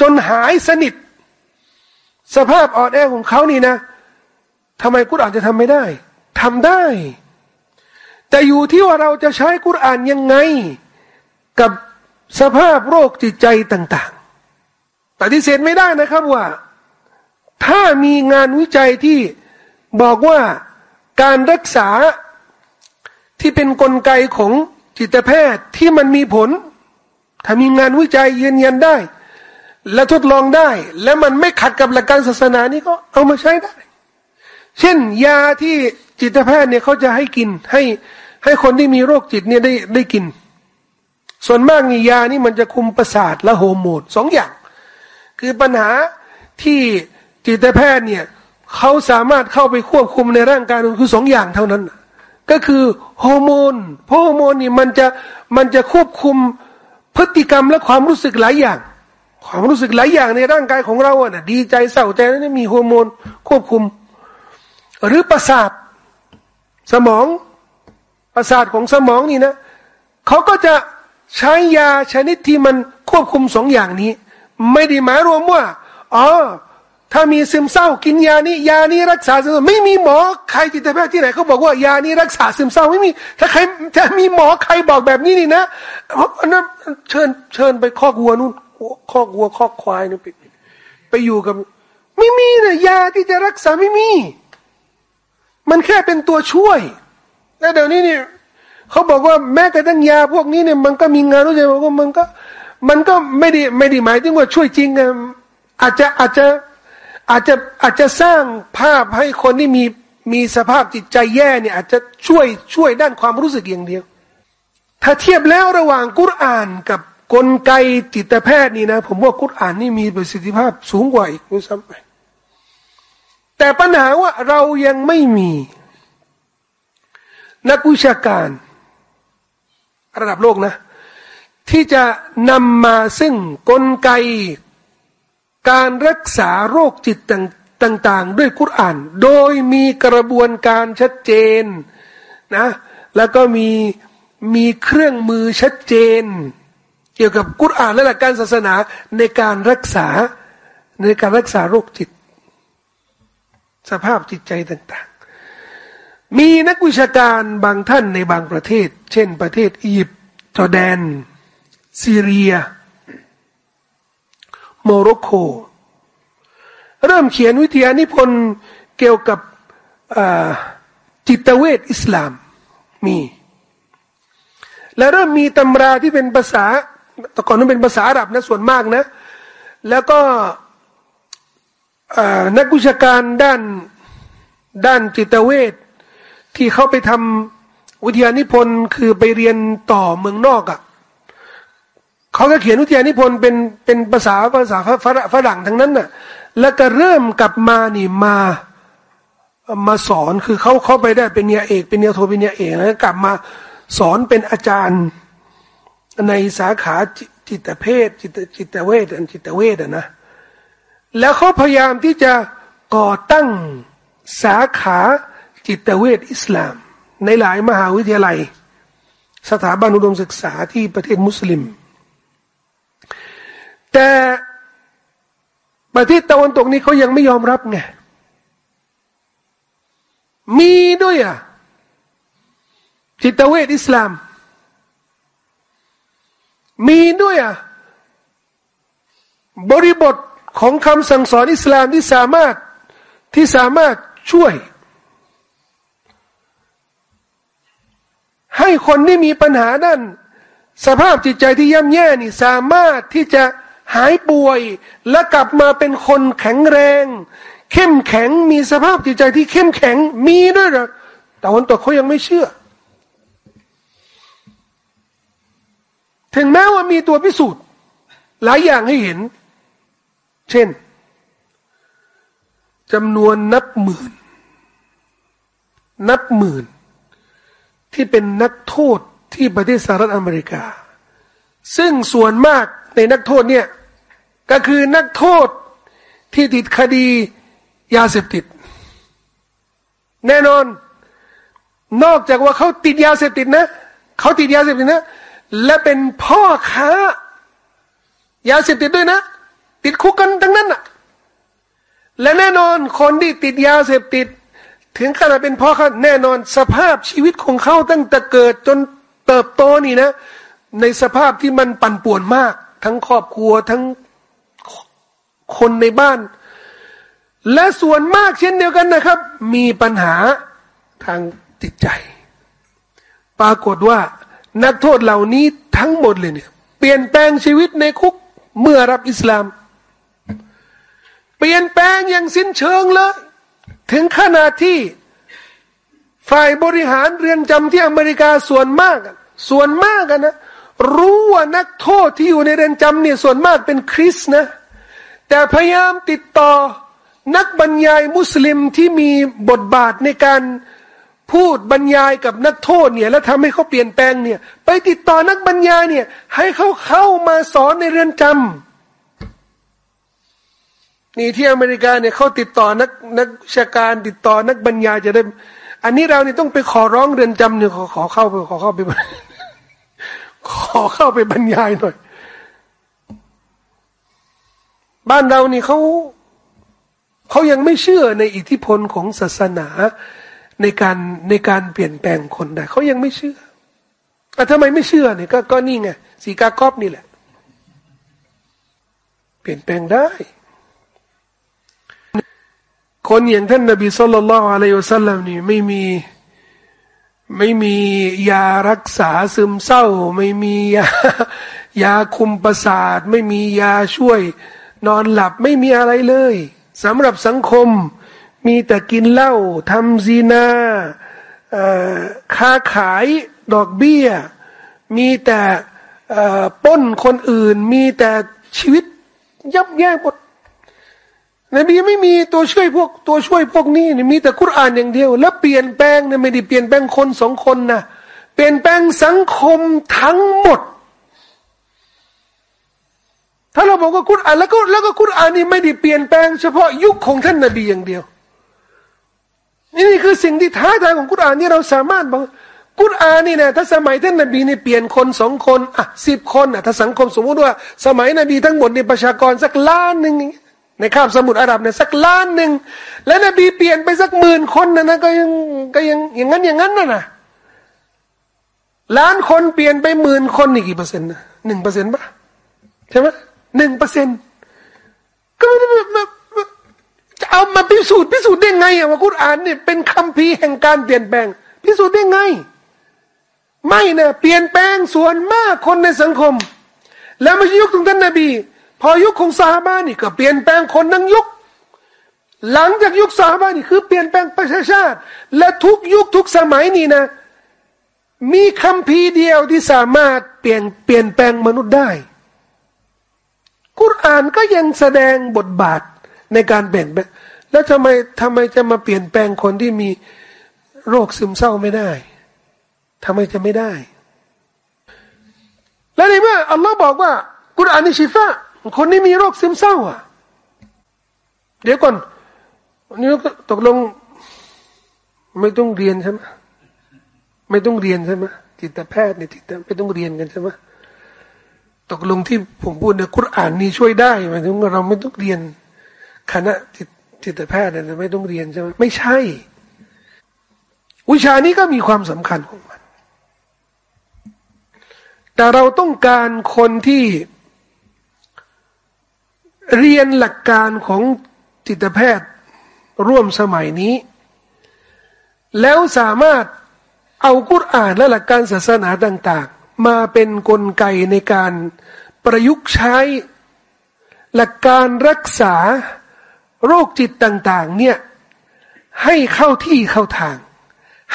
จนหายสนิท สภาพอ่อนแอของเขานี่นะทำไมกุรอานจะทำไม่ได้ทำได้ แต่อยู่ที่ว่าเราจะใช้กุรอานยังไง กับสภาพโรคจิตใจต่าง ๆ ปฏิเสธไม่ได้นะครับว่า ถ้ามีงานวิจัยที่บอกว่าการรักษาที่เป็นนกลไกของจิตแพทย์ที่มันมีผล ถ้ามีงานวิจัยยืนยันได้ และทดลองได้ และมันไม่ขัดกับหลักการศาสนานี้ก็เอามาใช้ได้ เช่น ยาที่จิตแพทย์เนี่ยเขาจะให้กิน ให้ให้คนที่มีโรคจิตเนี่ยได้ได้กิน ส่วนมากนี่ยานี่มันจะคุมประสาทและโฮอร์โมนสองอย่าง คือปัญหาที่จิตแพทย์เนี่ยเขาสามารถเข้าไปควบคุมในร่างกายคือสองอย่างเท่านั้น ก็คือฮอร์โมนเพราะฮอร์โมนนี่มันจะมันจะควบคุม พฤติกรรมและความรู้สึกหลายอย่าง ความรู้สึกหลายอย่างในร่างกายของเราอะดีใจเศร้าใจนั้นมีฮอร์โมนควบคุม หรือประสาทสมองประสาทของสมองนี่นะเขาก็จะใช้ยาชนิดที่มันควบคุมสองอย่างนี้ ไม่ได้หมายรวมว่าอ๋อ ถ้ามีซึมเศร้ากินยานี้ยานี้รักษาซึมเศร้าไม่มีหมอใครจิตแพทย์ที่ไหนเขาบอกว่ายานี้รักษาซึมเศร้าไม่มี ถ้าใครถ้ามีหมอใครบอกแบบนี้นี่นะอันนั้นเชิญเชิญไปคอกวัวนู่นคอกวัวคอกควายนู่นไปไปอยู่กับ ไม่มีนะยาที่จะรักษาไม่มี มันแค่เป็นตัวช่วย แล้วเดี๋ยวนี้เนี่ยเขาบอกว่าแม้กระทั่งยาพวกนี้เนี่ย มันก็มีงานรู้ใจบอกว่ามันก็ มันก็ไม่ได้ไม่ได้หมายถึงว่าช่วยจริงไงอาจจะอาจจะ อาจจะอาจจะสร้างภาพให้คนที่มีมีสภาพจิตใจแย่เนี่ยอาจจะช่วยช่วยด้านความรู้สึกอย่างเดียว ถ้าเทียบแล้วระหว่างกุรอานกับกลไกจิตแพทย์นี่นะ ผมว่ากุรอานนี่มีประสิทธิภาพสูงกว่าอีกด้วยซ้ำไปแต่ปัญหาว่าเรายังไม่มี นักวิชาการ ระดับโลกนะ ที่จะนำมาซึ่งกลไก การรักษาโรคจิตต่างๆ ด้วยกุรอาน โดยมีกระบวนการชัดเจนนะแล้วก็มีมีเครื่องมือชัดเจน เกี่ยวกับกุรอานและหลักการศาสนาในการรักษาในการรักษาโรคจิต สภาพจิตใจต่างๆ มีนักวิชาการบางท่านในบางประเทศ เช่นประเทศอียิปต์จอร์แดน ซีเรีย โมร็อกโกเริ่มเขียนวิทยานิพนธ์เกี่ยวกับจิตเวชอิสลามมี และเริ่มมีตำราที่เป็นภาษาแต่ก่อนนั้นเป็นภาษาอาหรับนะส่วนมากนะ แล้วก็นักวิชาการด้านด้านจิตเวชที่เขาไปทำวิทยานิพนธ์คือไปเรียนต่อเมืองนอกอะ่ะ เขาก็เขียนวิทยานิพนธ์เป็นเป็นภาษาภาษาฝรั่งทั้งนั้นน่ะแล้วก็เริ่มกลับมานี่มามาสอนคือเขาเข้าไปได้เป็นเนียเอกเป็นเนียโทเป็นเนียเอกแล้วกลับมาสอนเป็นอาจารย์ในสาขาจิตเภทจิตจิตเวทจิตเวทนะ แล้วเขาพยายามที่จะก่อตั้งสาขาจิตเวทอิสลาม ในหลายมหาวิทยาลัย สถาบันอุดมศึกษาที่ประเทศมุสลิม แต่ประเทศตะวันตกนี้เขายังไม่ยอมรับไงมีด้วยอะจิตเวทอิสลาม มีด้วยอะบริบทของคำสั่งสอนอิสลามที่สามารถที่สามารถช่วย ให้คนที่มีปัญหาด้านสภาพจิตใจที่ย่ำแย่นี่สามารถที่จะ หายป่วยและกลับมาเป็นคนแข็งแรง เข้มแข็งมีสภาพจิตใจที่เข้มแข็งมีด้วยหรอแต่วันตัวเขายังไม่เชื่อ ถึงแม้ว่ามีตัวพิสูจน์ หลายอย่างให้เห็น เช่นจำนวนนับหมื่น นับหมื่น ที่เป็นนักโทษที่ประเทศสหรัฐอเมริกา ซึ่งส่วนมากในนักโทษเนี่ย ก็คือนักโทษที่ติดคดียาเสพติด แน่นอน นอกจากว่าเขาติดยาเสพติดนะเขาติดยาเสพติดนะ และเป็นพ่อค้ายาเสพติดด้วยนะ ติดคุกกันทั้งนั้นอะ และแน่นอนคนที่ติดยาเสพติด ถึงขนาดเป็นพ่อค้าแน่นอนสภาพชีวิตของเขาตั้งแต่เกิดจนเติบโตนี่นะ ในสภาพที่มันปั่นป่วนมาก ทั้งครอบครัวทั้ง คนในบ้าน และส่วนมากเช่นเดียวกันนะครับ มีปัญหาทางจิตใจ ปรากฏว่านักโทษเหล่านี้ทั้งหมดเลยเนี่ย เปลี่ยนแปลงชีวิตในคุกเมื่อรับอิสลาม เปลี่ยนแปลงอย่างสิ้นเชิงเลย ถึงขนาดที่ฝ่ายบริหารเรือนจำที่อเมริกาส่วนมาก ส่วนมากนะ รู้ว่านักโทษที่อยู่ในเรือนจำเนี่ยส่วนมากเป็นคริสนะ แต่พยายามติดต่อนักบรรยายมุสลิมที่มีบทบาทในการพูดบรรยายกับนักโทษเนี่ยแล้วทำให้เขาเปลี่ยนแปลงเนี่ย ไปติดต่อนักบรรยายเนี่ย ให้เขาเข้ามาสอนในเรือนจำนี่ที่อเมริกาเนี่ยเขาติดต่อนักนักชาการติดต่อนักบรรยายจะได้ อันนี้เราเนี่ยต้องไปขอร้องเรือนจำเนี่ยขอขอเข้าไปขอเข้าไปขอเข้าไปบรรยายหน่อย บ้านเรานี่เขาเขายังไม่เชื่อในอิทธิพลของศาสนาในการในการเปลี่ยนแปลงคนได้เขายังไม่เชื่อแต่ทำไมไม่เชื่อเนี่ยก็ก็นี่ไงสีกากอบนี่แหละ เปลี่ยนแปลงได้ คนอย่างท่านนบีสุลต่านละอะลัยฮุสัลลัมนี่ไม่มีไม่มียารักษาซึมเศร้า ไม่มียายาคุมประสาท ไม่มียาช่วย นอนหลับไม่มีอะไรเลยสำหรับสังคมมีแต่กินเหล้าทำซีนาค้าขายดอกเบี้ย มีแต่ป้นคนอื่น มีแต่ชีวิตยับแย่หมดนบีไม่มีตัวช่วยพวกตัวช่วยพวกนี้นี่มีแต่คุรานอย่างเดียว แล้วเปลี่ยนแปลงเนี่ยไม่ได้เปลี่ยนแปลงคนสองคนนะเปลี่ยนแปลงสังคมทั้งหมด ถ้าเราบอกว่าคุรานแล้วก็แล้วก็คุรานนี่ไม่ได้เปลี่ยนแปลงเฉพาะยุคของท่านนบีอย่างเดียว นี่นี่คือสิ่งที่ท้าทายของคุรานที่เราสามารถบอกกุรอานนี่นะถ้าสมัยท่านนบีนี่เปลี่ยนคนสองคนอะสิบคนอะถ้าสังคมสมมติว่า สมัยนบีทั้งหมดในประชากรสักล้านหนึ่งในคาบสมุทรอาหรับเนี่ยสักล้านหนึ่งแล้วนบีเปลี่ยนไปสักหมื่นคนนะนะก็ยังก็ยังอย่างนั้นอย่างนั้นน่ะนะล้านคนเปลี่ยนไปหมื่นคนนี่กี่เปอร์เซ็นต์นะหนึ่งเปอร์เซ็นต์ปะใช่ไหม หนึ่งเปอร์เซ็นต์ก็ไม่ได้จะเอามาพิสูจน์พิสูจน์ได้ไงอะว่ากุรอานเนี่ยเป็นคำพีแห่งการเปลี่ยนแปลง พิสูจน์ได้ไง ไม่นะเปลี่ยนแปลงส่วนมากคนในสังคม แล้วไม่ใช่ยุคของท่านนบี พอยุคของซาบานี่ก็เปลี่ยนแปลงคนทั้งยุค หลังจากยุคซาบานี่คือเปลี่ยนแปลงประชาชาติ และทุกยุคทุกสมัยนี่นะมีคำพีเดียวที่สามารถเปลี่ยนเปลี่ยนแปลงมนุษย์ได้ กุรอานก็ยังแสดงบทบาทในการเปลี่ยนแปลงแล้วทำไมทำไมจะมาเปลี่ยนแปลงคนที่มีโรคซึมเศร้าไม่ได้ทำไมจะไม่ได้ และในเมื่ออัลลอฮ์บอกว่า กุรอานนี่ชิฟะคนที่มีโรคซึมเศร้าอะ เดี๋ยวก่อนนี่ตกลง ไม่ต้องเรียนใช่ไหมไม่ต้องเรียนใช่ไหมจิตแพทย์เนี่ยจิตไม่ต้องเรียนกันใช่ไหม ตกลงที่ผมพูดเนี่ยคุรานนี่ช่วยได้หมายถึงเราไม่ต้องเรียนคณะจิตแพทย์เนี่ยไม่ต้องเรียนใช่ไหมไม่ใช่ วิชานี้ก็มีความสำคัญของมัน แต่เราต้องการคนที่เรียนหลักการของจิตแพทย์ร่วมสมัยนี้ แล้วสามารถเอากุรอานและหลักการศาสนาต่างๆ มาเป็นนกลไกในการประยุกต์ใช้ หลักการรักษาโรคจิตต่าง ๆ เนี่ยให้เข้าที่เข้าทาง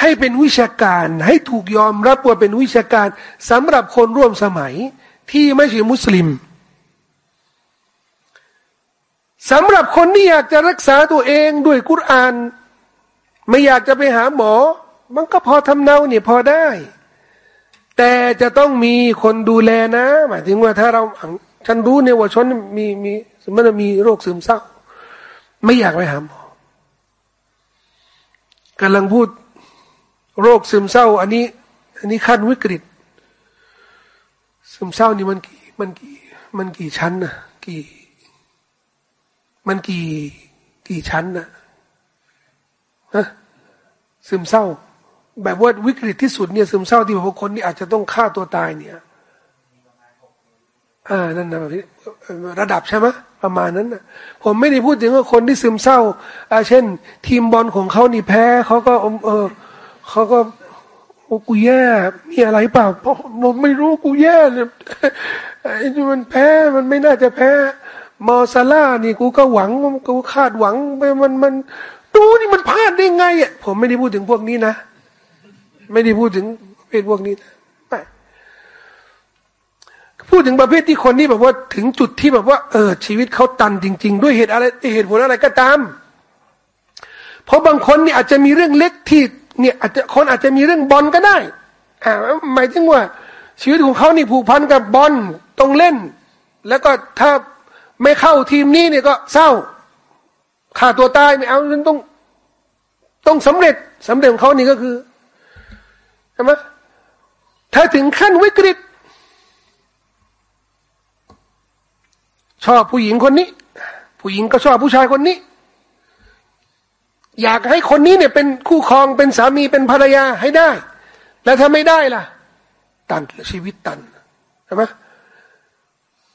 ให้เป็นวิชาการให้ถูกยอมรับว่าเป็นวิชาการสำหรับคนร่วมสมัยที่ไม่ใช่มุสลิมสำหรับคนที่อยากจะรักษาตัวเองด้วยกุราน ไม่อยากจะไปหาหมอ มันก็พอทำเนาเนี่ยพอได้ แต่จะต้องมีคนดูแลนะหมายถึงว่าถ้าเราฉันรู้เนี่ยว่าฉันมีมีสมมติมีโรคซึมเศร้า ไม่อยากไปหาหมอกำลังพูดโรคซึมเศร้า อันนี้ อันนี้ขั้นวิกฤต ซึมเศร้านี่มันกี่มันกี่มันกี่ชั้นนะกี่ มันกี่กี่ชั้นนะฮะซึมเศร้า แบบว่าวิกฤตที่สุดเนี่ยซึมเศร้าที่บางคนนี่อาจจะต้องฆ่าตัวตายเนี่ยอ่านั่นนะระดับใช่ไหมประมาณนั้นนะผมไม่ได้พูดถึงว่าคนที่ซึมเศร้าอ่าเช่น ทีมบอลของเขานี่แพ้เขาก็เออเขาก็โอ้กูแย่มีอะไรเปล่าผมไม่รู้กูแย่เนี่ยไอ้มันแพ้มันไม่น่าจะแพ้ มอซาล่านี่กูก็หวังกูคาดหวังไปมันมันดูนี่มันพลาดได้ไงอะผมไม่ได้พูดถึงพวกนี้นะ ไม่ได้พูดถึงประเภทพวกนี้ไม่พูดถึงประเภทที่คนที่แบบว่าถึงจุดที่แบบว่า เออ ชีวิตเขาตันจริง ๆ ด้วยเหตุอะไรเหตุผลอะไรก็ตาม เพราะบางคนเนี่ยอาจจะมีเรื่องเล็กที่ เนี่ยอาจจะคนอาจจะมีเรื่องบอลก็ได้อ่าหมายถึงว่า ชีวิตของเขานี่ผูกพันกับบอลต้องเล่น แล้วก็ถ้าไม่เข้าทีมนี้เนี่ยก็เศร้าฆ่าตัวตายไม่เอาฉันต้อง ต้องสำเร็จสำเร็จของเขานี่ก็คือ ใช่ไหมถ้าถึงขั้นวิกฤต ชอบผู้หญิงคนนี้ ผู้หญิงก็ชอบผู้ชายคนนี้ อยากให้คนนี้เนี่ยเป็นคู่ครองเป็นสามีเป็นภรรยาให้ได้ แล้วถ้าไม่ได้ล่ะ ตันชีวิตตันใช่ไหม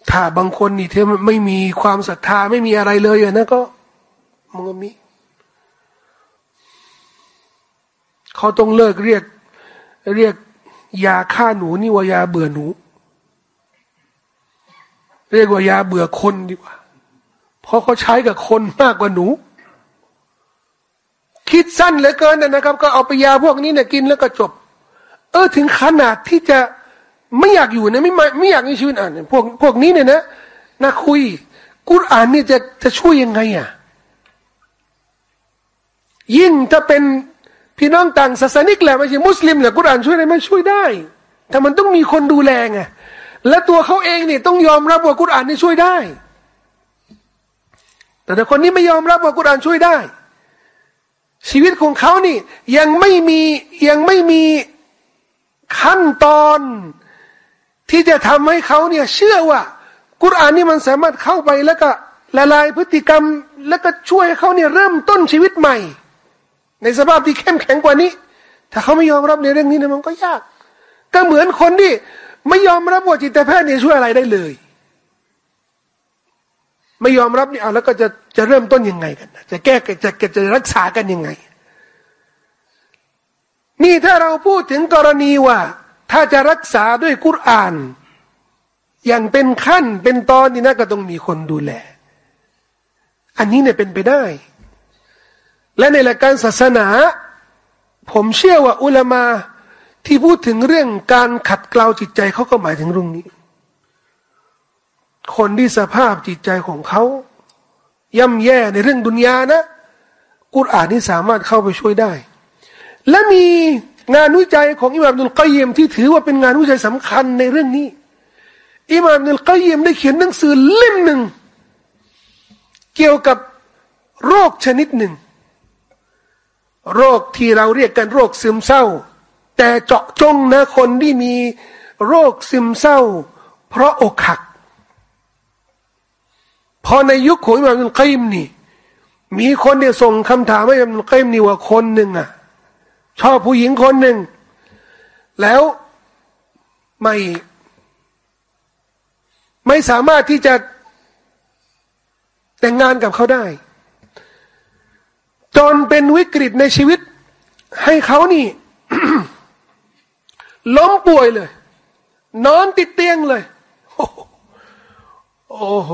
ถ้าบางคนนี่เธอไม่มีความศรัทธาไม่มีอะไรเลยอะนะก็มันก็มีเขาต้องเลิกเรียก เรียกยาฆ่าหนูนี่ว่ายาเบื่อหนู เรียกว่ายาเบื่อคนดีกว่า เพราะเขาใช้กับคนมากกว่าหนู คิดสั้นเหลือเกินนะครับ ก็เอาไปยาพวกนี้เนี่ยกินแล้วก็จบ เออถึงขนาดที่จะไม่อยากอยู่นะไม่ไม่อยากมีชีวิตอ่านพวกพวกนี้เนี่ยนะนะคุยกุรอานนี่จะจะช่วยยังไงอะยิ่งจะเป็น พี่น้องต่างศาสนิกแหละไม่ใช่มุสลิมแหละกุรอานช่วยได้ไหมช่วยได้ แต่มันต้องมีคนดูแลไงและตัวเขาเองเนี่ยต้องยอมรับว่ากุรอานนี่ช่วยได้ แต่ถ้าคนนี้ไม่ยอมรับว่ากุรอานช่วยได้ ชีวิตของเขานี่ยังไม่มียังไม่มีขั้นตอน ที่จะทำให้เขาเนี่ยเชื่อว่า กุรอานนี่มันสามารถเข้าไปแล้วก็ละลายพฤติกรรม แล้วก็ช่วยเขาเนี่ยเริ่มต้นชีวิตใหม่ ในสภาพที่เข้มแข็งกว่านี้ ถ้าเขาไม่ยอมรับในเรื่องนี้เนี่ยมันก็ยาก ก็เหมือนคนที่ไม่ยอมรับว่าจิตแพทย์เนี่ยช่วยอะไรได้เลย ไม่ยอมรับนี่เอาแล้วก็จะจะเริ่มต้นยังไงกันจะแก้จะจะจะรักษากันยังไง นี่ถ้าเราพูดถึงกรณีว่า ถ้าจะรักษาด้วยกุรอาน อย่างเป็นขั้นเป็นตอนนี่นะก็ต้องมีคนดูแล อันนี้เนี่ยเป็นไปได้ และในหลักการศาสนา ผมเชื่อว่าอุลามาที่พูดถึงเรื่องการขัดเกลาจิตใจเขาก็หมายถึงเรื่องนี้ คนที่สภาพจิตใจของเขาย่ำแย่ในเรื่องดุนยานะ กุรอานนี่สามารถเข้าไปช่วยได้ และมีงานวิจัยของอิหม่ามนุลกัยยิมที่ถือว่าเป็นงานวิจัยสำคัญในเรื่องนี้อิหม่ามนุลกัยยิมได้เขียนหนังสือเล่มหนึ่ง เกี่ยวกับโรคชนิดหนึ่ง โรคที่เราเรียกกันโรคซึมเศร้า แต่เจาะจงนะคนที่มีโรคซึมเศร้า เพราะอกหัก พอในยุคของอิหม่ามนุลกิมนี่ มีคนเนี่ยส่งคำถามให้อิหม่ามนุลกิมนี่ว่าคนหนึ่งอะ ชอบผู้หญิงคนหนึ่ง แล้วไม่ไม่สามารถที่จะแต่งงานกับเขาได้ จนเป็นวิกฤตในชีวิต ให้เขานี่ ล้มป่วยเลย นอนติดเตียงเลย โอ้โห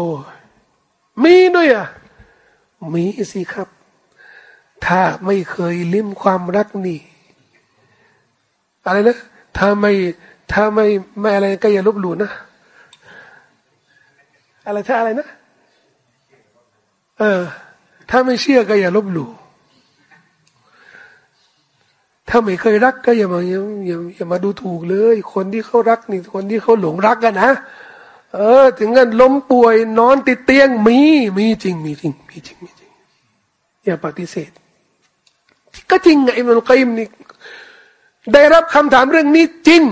มีด้วยอะ มีสิครับ ถ้าไม่เคยลิ้มความรักนี่ อะไรนะ ถ้าไม่ ถ้าไม่ไม่อะไรก็อย่าลบหลู่นะ อะไรถ้าอะไรนะ เออ ถ้าไม่เชื่อก็อย่าลบหลู่ ถ้าไม่เคยรักก็อย่ามาอย่าอย่าอย่ามาดูถูกเลย คนที่เขารักนี่คนที่เขาหลงรักกันนะเออ ถึงกันล้มป่วยนอนติดเตียงมีมีจริงมีจริงมีจริงมีจริง อย่าปฏิเสธ ก็จริงไงมันกยิมนี่ได้รับคำถามเรื่องนี้จริง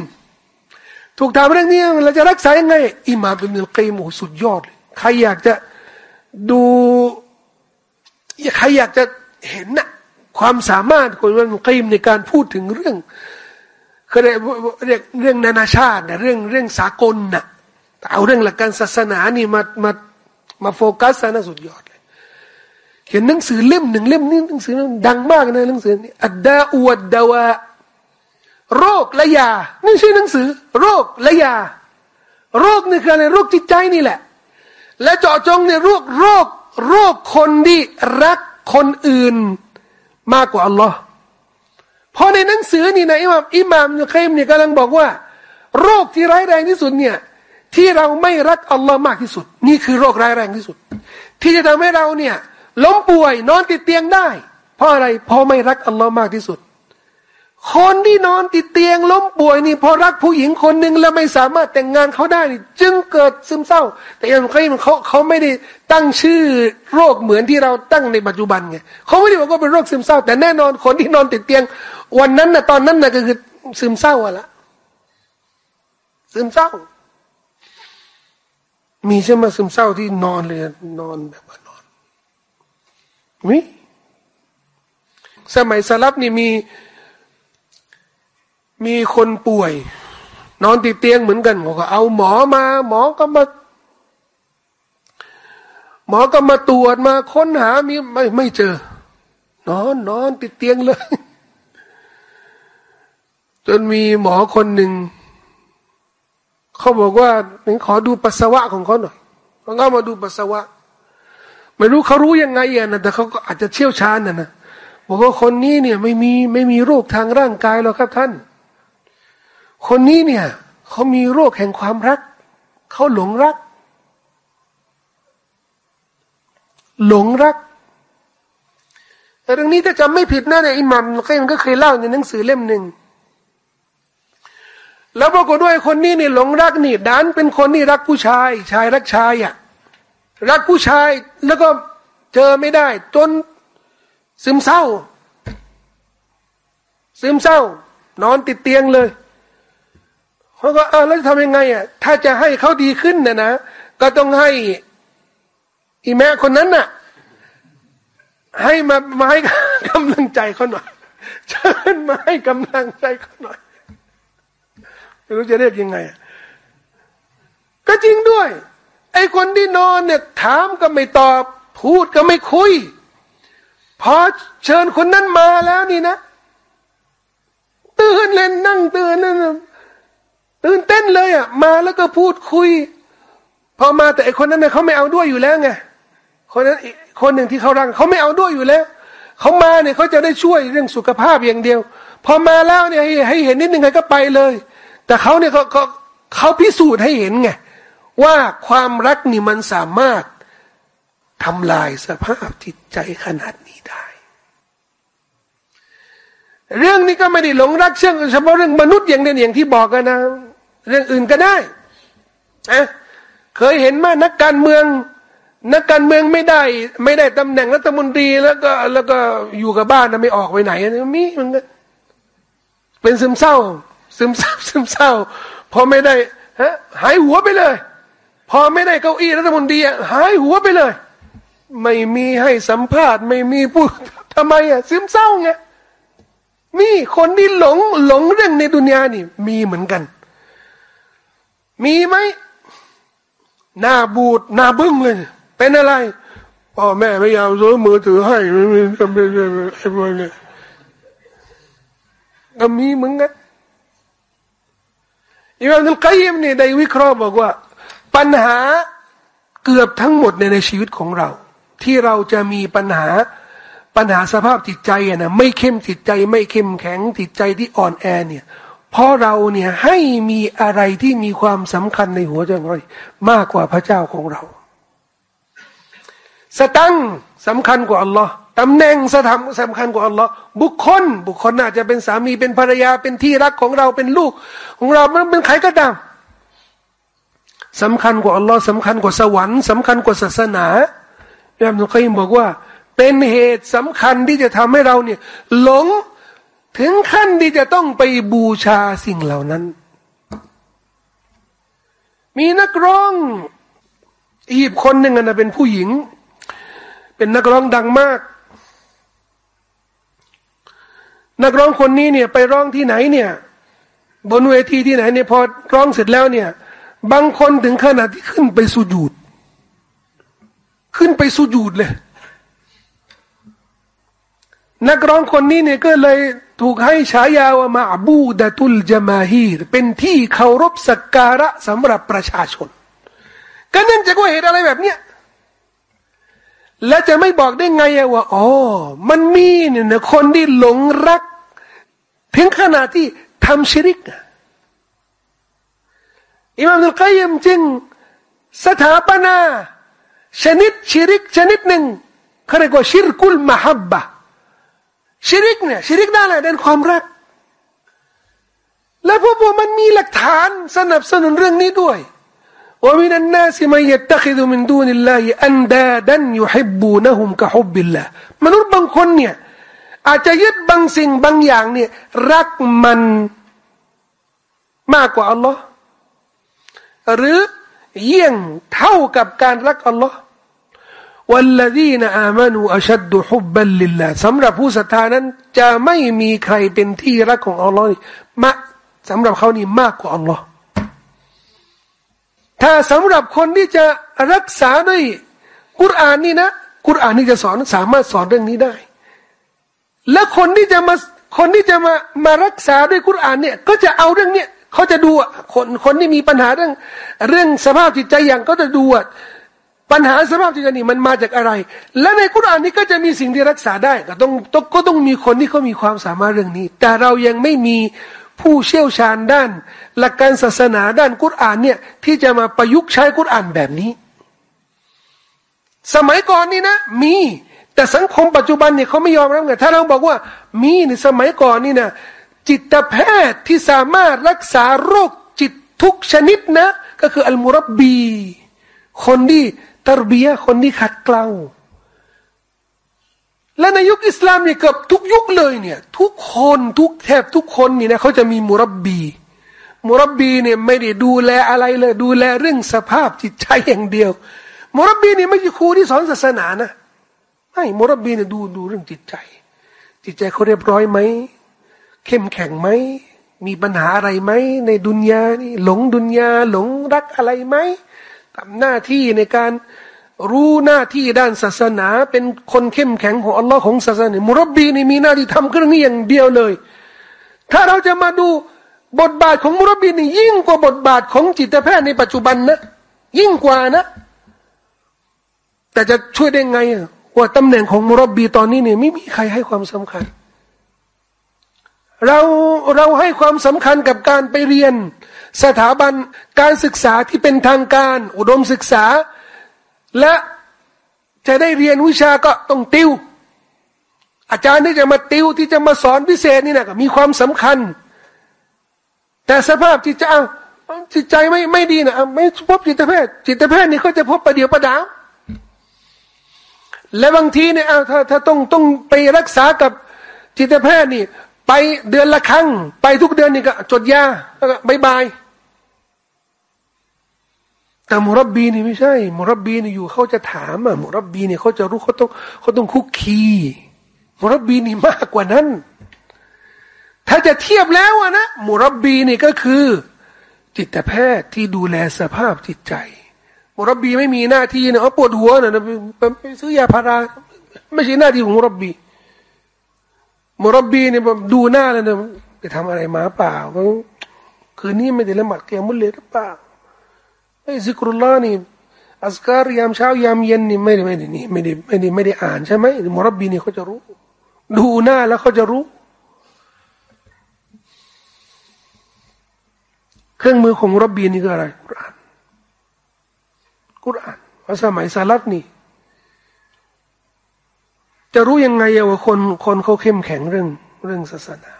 ถูกถามเรื่องนี้เราจะรักษายังไงอิมามเป็นลกีมโสุดยอดเลยใครอยากจะดูใครอยากจะเห็นนะ ความสามารถของอิมามกีมในการพูดถึงเรื่องเรียกเรียกเรื่องนานาชาตินะเรื่องเรื่องสากลนะเอาเรื่องหลักการศาสนานี่มามามาโฟกัสนะสุดยอดเลยเขียนหนังสือเล่มหนึ่งเล่มนี้หนังสือดังมากนะหนังสือนี้อัดดาอวดดาวะโรคและยานี่ชื่อหนังสือ โรคและยา โรคนี่คืออะไรโรคจิตใจนี่แหละ และเจาะจงในโรคโรคโรคคนที่รักคนอื่น มากกว่าอัลลอฮ์พอในหนังสือนี่นะอิหมามอิหมามเคมเนี่ยกำลังบอกว่า โรคที่ร้ายแรงที่สุดเนี่ยที่เราไม่รักอัลลอฮ์มากที่สุด นี่คือโรคร้ายแรงที่สุด ที่จะทำให้เราเนี่ยล้มป่วยนอนติดเตียงได้ เพราะอะไรเพราะไม่รักอัลลอฮ์มากที่สุด คนที่นอนติดเตียงล้มป่วยนี่พอรักผู้หญิงคนหนึ่งแล้วไม่สามารถแต่งงานเขาได้นี่จึงเกิดซึมเศร้า แต่ยังเคยเขาเขาไม่ได้ตั้งชื่อโรคเหมือนที่เราตั้งในปัจจุบันไงเขาไม่ได้บอกว่าเป็นโรคซึมเศร้า แต่แน่นอนคนที่นอนติดเตียง วันนั้นนะตอนนั้นนะก็คือซึมเศร้าอะละซึมเศร้า มีใช่ไหมซึมเศร้าที่นอนเลยนอนแบบว่านอนมีสมัยสลับนี่มี มีคนป่วย นอนติดเตียงเหมือนกันเขาก็เอาหมอมา หมอก็มา หมอก็มาตรวจมาค้นหามีไม่ไม่เจอ นอนนอนติดเตียงเลย จนมีหมอคนหนึ่งเขาบอกว่าขอดูปัสสาวะของเขาหน่อยเขาก็มาดูปัสสาวะ ไม่รู้เขารู้ยังไงอะนะแต่เขาก็อาจจะเชี่ยวชาญนะนะบอกว่าคนนี้เนี่ยไม่มีไม่มีโรคทางร่างกายหรอกครับท่าน คนนี้เนี่ยเขามีโรคแห่งความรัก เขาหลงรัก หลงรัก แต่เรื่องนี้ถ้าจำไม่ผิดนะเนี่ยอิหมัมก็ยังก็เคยเล่าในหนังสือเล่มหนึ่งแล้วปรากฏด้วยคนนี้เนี่ยหลงรักนี่ดันเป็นคนนี่รักผู้ชาย ชายรักชายอะรักผู้ชายแล้วก็เจอไม่ได้ จนซึมเศร้า ซึมเศร้า นอนติดเตียงเลย เขาก็เออแล้วจะทำยังไงอะถ้าจะให้เขาดีขึ้นเนี่ยนะก็ต้องให้อีแม่คนนั้นน่ะ ให้มามาให้กำลังใจเขาหน่อยเชิญมาให้กำลังใจเขาหน่อยไม่รู้จะเรียกยังไง ก็จริงด้วย ไอ้คนที่นอนเนี่ย ถามก็ไม่ตอบ พูดก็ไม่คุย พอเชิญคนนั้นมาแล้วนี่นะ ตื่นเล่นนั่งตื่นนั่น ตื่นเต้นเลยอะ มาแล้วก็พูดคุย พอมาแต่ไอคนนั้นเนี่ยเขาไม่เอาด้วยอยู่แล้วไงคนนั้นคนหนึ่งที่เขารังเขาไม่เอาด้วยอยู่แล้วเขามาเนี่ยเขาจะได้ช่วยเรื่องสุขภาพอย่างเดียว พอมาแล้วเนี่ยให้เห็นนิดนึงก็ไปเลย แต่เขาเนี่ยเขาเขาเขาพิสูจน์ให้เห็นไงว่าความรักนี่มันสามารถทำลายสภาพจิตใจขนาดนี้ได้ เรื่องนี้ก็ไม่ได้หลงรักเชื่อเฉพาะเรื่องมนุษย์อย่างเดียวอย่างที่บอกกันนะ เรื่องอื่นก็ได้อะเคยเห็นมานักการเมือง นักการเมืองไม่ได้ ไม่ได้ตำแหน่งรัฐมนตรีแล้วก็แล้วก็อยู่กับบ้านนะไม่ออกไปไหนมีมันก็เป็นซึมเศร้า ซึมเศร้าซึมเศร้าพอไม่ได้ฮะหายหัวไปเลย พอไม่ได้เก้าอี้รัฐมนตรีหายหัวไปเลย ไม่มีให้สัมภาษณ์ ไม่มีพูดทำไมอะซึมเศร้าไงมีคนที่หลงหลงเรื่องในดุนยานี่ มีเหมือนกัน มีไหมหน้าบูดหน้าบึ้งเลย เป็นอะไรพ่อแม่ไม่ยอมซื้อมือถือให้ไม่มีก็ไม่ไอ้พวกนี้ก็มีมึงกันอิมามนุลกัยมนี่ได้วิเคราะห์บอกว่า ปัญหาเกือบทั้งหมดในในชีวิตของเรา ที่เราจะมีปัญหาปัญหาสภาพจิตใจอะนะไม่เข้มจิตใจ ไม่เข้มแข็งจิตใจที่อ่อนแอเนี่ย เพราะเราเนี่ยให้มีอะไรที่มีความสำคัญในหัวใจของเรามากกว่าพระเจ้าของเรา สตังสำคัญกว่าอัลลอฮ์ตำแหน่งสถานสำคัญกว่าอัลลอฮ์บุคคล บุคคลอาจจะเป็นสามีเป็นภรรยาเป็นที่รักของเราเป็นลูก ของเรามันเป็นใครก็ตามสำคัญกว่าอัลลอฮ์สำคัญกว่าสวรรค์สำคัญกว่าศาสนาอับดุลกัยมบอกว่า เป็นเหตุสำคัญที่จะทำให้เราเนี่ยหลง ถึงขั้นที่จะต้องไปบูชาสิ่งเหล่านั้น มีนักร้องอีบคนหนึ่งนะเป็นผู้หญิง เป็นนักร้องดังมาก นักร้องคนนี้เนี่ย ไปร้องที่ไหนเนี่ย บนเวทีที่ไหนเนี่ยพอร้องเสร็จแล้วเนี่ย บางคนถึงขนาดที่ขึ้นไปสุญูดขึ้นไปสุญูดเลย นักร้องคนนี้เนี่ยก็เลยถูกให้ฉายาว่ามาบูดะตุลจมาฮีรเป็นที่เคารพสักการะสำหรับประชาชน ก็นั่นจะก็เหตุอะไรแบบเนี้ยแล้วจะไม่บอกได้ไงว่าอ๋อมันมีเนี่ยคนที่หลงรัก ถึงขนาดที่ทำชิริกอิมามนุลกัยมจึงสถาปนา ชนิดชิริกชนิดหนึ่งเขาเรียกว่าชิรกุลมหับบะ ชิริกเนี่ยชิริกได้แหละเด่นความรัก และพวกมันมีหลักฐานสนับสนุนเรื่องนี้ด้วย ومن الناس من يتخذ من دون الله أندادا يحبونهم كحب الله มนุษย์บางคนเนี่ยอาจจะยึดบางสิ่งบางอย่างเนี่ยรักมันมากกว่าอัลลอฮ์หรือเยี่ยงเท่ากับการรักอัลลอฮ์ วัลลดีนอามานูอัชดุฮุบบัลลิลลาสำหรับผู้ศรัทธานั้นจะไม่มีใครเป็นที่รักของอัลลอฮ์มาสำหรับเขานี่มากกว่าอัลลอฮ์ถ้าสำหรับคนที่จะรักษาด้วยกุรอานนี่นะกุรอานนี่จะสอนสามารถสอนเรื่องนี้ได้ และคนที่จะมาคนที่จะมามารักษาด้วยกุรอานเนี่ย ก็จะเอาเรื่องเนี้ยเขาจะดูคนคนที่มีปัญหาเรื่อง เรื่องสภาพจิตใจอย่างก็จะดู ปัญหาสภาพจิตใจนี่มันมาจากอะไร และในกุรานนี้ก็จะมีสิ่งที่รักษาได้ก็ต้องก็ต้องมีคนที่เขามีความสามารถเรื่องนี้ แต่เรายังไม่มีผู้เชี่ยวชาญด้าน หลักการศาสนาด้านกุรานเนี่ยที่จะมาประยุกต์ใช้กุรานแบบนี้ สมัยก่อนนี่นะ มีแต่สังคมปัจจุบันเนี่ยเขาไม่ยอมรับไงถ้าเราบอกว่ามีในสมัยก่อนนี่นะจิตแพทย์ที่สามารถรักษาโรคจิตทุกชนิดนะ ก็คืออัลมุรบบี คนที่ตรบียคนที่ขัดเกลาและในยุคอิสลามเนี่ยเกือบทุกยุคเลยเนี่ย ทุกคนทุกแทบทุกคนนี่นะเขาจะมีมุรบบี มุรบบีเนี่ยไม่ได้ดูแลอะไรเลย ดูแลเรื่องสภาพจิตใจอย่างเดียว มุรบบีเนี่ยไม่ใช่ครูที่สอนศาสนานะไม่มุรบบีเนี่ยดูดูเรื่องจิตใจ จิตใจเขาเรียบร้อยไหมเข้มแข็งไหมมีปัญหาอะไรไหมในดุนยานี่หลงดุนยาหลงรักอะไรไหม ทำหน้าที่ในการรู้หน้าที่ด้านศาสนา เป็นคนเข้มแข็งของอัลลอฮ์ของศาสนามุรบบีนี่มีหน้าที่ทำเรื่องนี้อย่างเดียวเลย ถ้าเราจะมาดูบทบาทของมุรบบีนี่ยิ่งกว่าบทบาทของจิตแพทย์ในปัจจุบันนะยิ่งกว่านะ แต่จะช่วยได้ไงว่าตำแหน่งของมุรบบีตอนนี้เนี่ยไม่มีใครให้ความสำคัญ เราเราให้ความสำคัญกับการไปเรียน สถาบันการศึกษาที่เป็นทางการ อุดมศึกษา และจะได้เรียนวิชาก็ต้องติวอาจารย์ที่จะมาติวที่จะมาสอนพิเศษนี่นะก็มีความสำคัญ แต่สภาพจิตใจจิตใจไม่ไม่ดีนะไม่พบจิตแพทย์จิตแพทย์นี่เขาจะพบประเดี๋ยวประดาวและบางทีเนี่ยถ้าถ้าต้องต้องไปรักษากับจิตแพทย์นี่ ไปเดือนละครั้ง ไปทุกเดือนนี่ก็จดยาแล้วก็บายบาย แต่มุรับบีนี่ไม่ใช่ มุรับบีนี่อยู่เขาจะถามอะมุรับบีนี่เขาจะรู้เขาต้องเขาต้องคุกคีมุรับบีนี่มากกว่านั้น ถ้าจะเทียบแล้วอะนะมุรับบีนี่ก็คือ จิตแพทย์ที่ดูแลสภาพจิตใจ มุรับบีไม่มีหน้าที่นะปวดหัวนะไปซื้อยาพาราไม่ใช่หน้าที่ของมุรับบีมุรับบีเนี่ยดูหน้าเลยนะไปทำอะไรมาเปล่าคืนนี้ไม่ได้ละหมาดเกียมุลเลยหรือเปล่า ไอ้ซิกรุลลอนี่อัสการยามเช้ายามเย็นนี่ไม่ได้ไม่ได้นี่ไม่ได้ไม่ได้ไม่ได้อ่านใช่ไหมมรบบีนี่เขาจะรู้ ดูหน้าแล้วเขาจะรู้ เครื่องมือของมุรับบีนี่คืออะไรกุรอานกุรอานว่าสมัยสลับนี่ จะรู้ยังไงว่าคนคนเขาเข้มแข็งเรื่องเรื่องศาสนา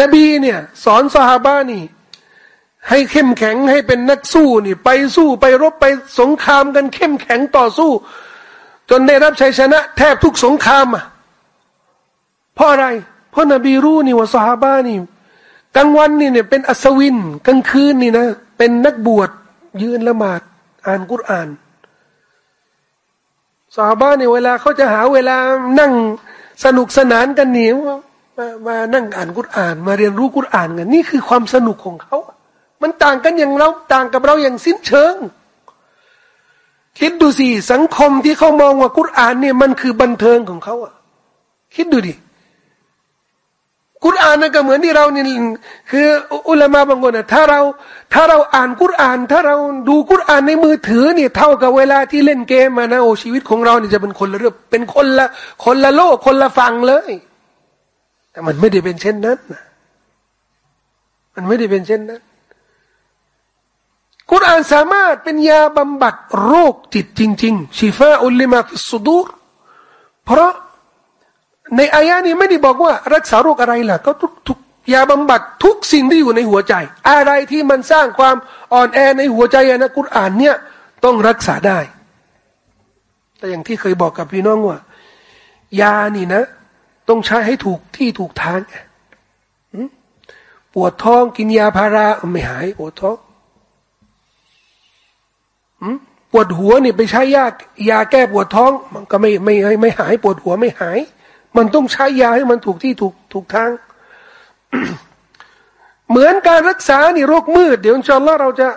นบีเนี่ย สอนสหาบานี่ ให้เข้มแข็งให้เป็นนักสู้นี่ ไปสู้ไปรบไปสงครามกันเข้มแข็งต่อสู้ จนได้รับชัยชนะ แทบทุกสงครามอะเพราะอะไร เพราะนบีรู้นี่ว่าสฮาบ้านี่กลางวันนี่เนี่ยเป็นอัศวินกลางคืนนี่นะเป็นนักบวชยืนละหมาดอ่านกุรอานสฮาบ้านี่เวลาเขาจะหาเวลานั่งสนุกสนานกันนี่มามานั่งอ่านกุรอาน มาเรียนรู้กุรอานกันนี่คือความสนุกของเขา มันต่างกันอย่างเราต่างกับเราอย่างสิ้นเชิง คิดดูสิสังคมที่เขามองว่ากุรอานเนี่ยมันคือบันเทิงของเขาอะ คิดดูดิกุรอานนั่นก็เหมือนที่เรานี่คืออุลามะบางคนอะถ้าเราถ้าเราอ่านกุรอาน ถ้าเราดูกุรอานในมือถือเนี่ยเท่ากับเวลาที่เล่นเกมมานะโอ้ชีวิตของเราเนี่ยจะเป็นคนละเรื่องเป็นคนละคนละโลกคนละฝั่งเลย แต่มันไม่ได้เป็นเช่นนั้นนะมันไม่ได้เป็นเช่นนั้น กุรอานสามารถเป็นยาบำบัดโรคจิตจริง ๆ ชีฟาอุลิมาฟิสุดูรเพราะในอายะนี้ไม่ได้บอกว่ารักษาโรคอะไรล่ะ ก็ทุกทุกยาบำบัดทุกสิ่งที่อยู่ในหัวใจ อะไรที่มันสร้างความอ่อนแอในหัวใจนะกุรอานเนี่ยต้องรักษาได้ แต่อย่างที่เคยบอกกับพี่น้องว่า ยานี่นะ ต้องใช้ให้ถูกที่ถูกทางปวดท้องกินยาพาราไม่หายปวดท้อง ปวดหัวนี่ไปใช้ยายาแก้ปวดท้อง มันก็ไม่ไม่ไม่หายปวดหัวไม่หาย มันต้องใช้ยาให้มันถูกที่ถูกถูกทาง เหมือนการรักษานี่โรคมืด เดี๋ยวชอนละเราจะ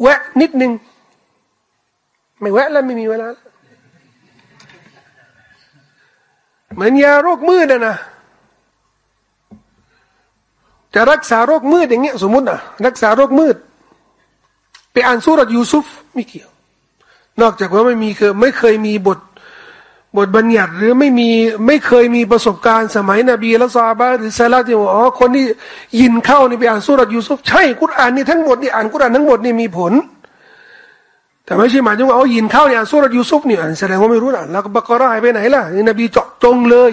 แวะนิดนึง ไม่แวะแล้วไม่มีเวลาเหมือนยาโรคมืดนะนะจะรักษาโรคมืดอย่างเงี้ยสมมตินะรักษาโรคมืด ไปอ่านสุรยูซุฟไม่เกี่ยว นอกจากว่าไม่มีคือไม่เคยมีบทบทบัญญัติหรือไม่มีไม่เคยมีประสบการณ์สมัยนบีละซาบะหรือซาลาที่ว่าอ๋อคนที่ยินเข้านี่ไปอ่านสุรยูซุฟใช่กุรอานนี่ทั้งหมดนี่อ่านกุรอานทั้งหมดนี่มีผล แต่ไม่ใช่หมายถึงว่าอ๋อยินเข้าเนี่ยอ่านสุรยูซุฟเนี่อ่านแสดงว่าไม่รู้อ่านแล้วบักรายไปไหนล่ะนบีเจาะจงเลย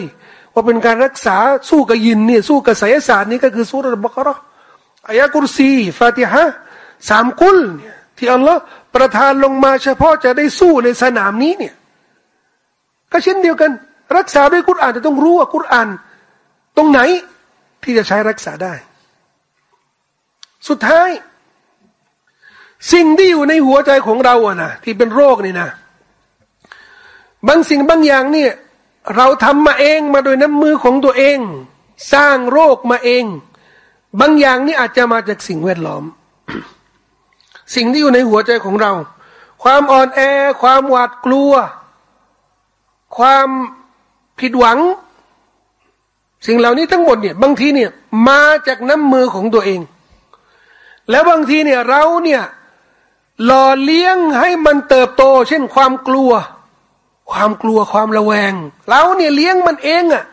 ว่าเป็นการรักษาสู้กับยินเนี่ยสู้กับไสยศาสตร์นี่ก็คือสุรบักรอายะกุรซีฟาติฮะ สามกุลเนี่ยที่อัลลอฮ์ประทานลงมาเฉพาะจะได้สู้ในสนามนี้เนี่ย ก็เช่นเดียวกัน รักษาด้วยกุรอานแต่ต้องรู้ว่ากุรอาน ตรงไหนที่จะใช้รักษาได้ สุดท้าย สิ่งที่อยู่ในหัวใจของเราอะนะที่เป็นโรคนี่นะ บางสิ่งบางอย่างเนี่ย เราทำมาเองมาโดยน้ำมือของตัวเอง สร้างโรคมาเอง บางอย่างนี่อาจจะมาจากสิ่งแวดล้อม สิ่งที่อยู่ในหัวใจของเรา ความอ่อนแอ ความหวาดกลัว ความผิดหวัง สิ่งเหล่านี้ทั้งหมดเนี่ยบางทีเนี่ยมาจากน้ำมือของตัวเอง แล้วบางทีเนี่ยเราเนี่ยหล่อเลี้ยงให้มันเติบโต เช่นความกลัว ความกลัวความระแวง เราเนี่ยเลี้ยงมันเองอะ่ะ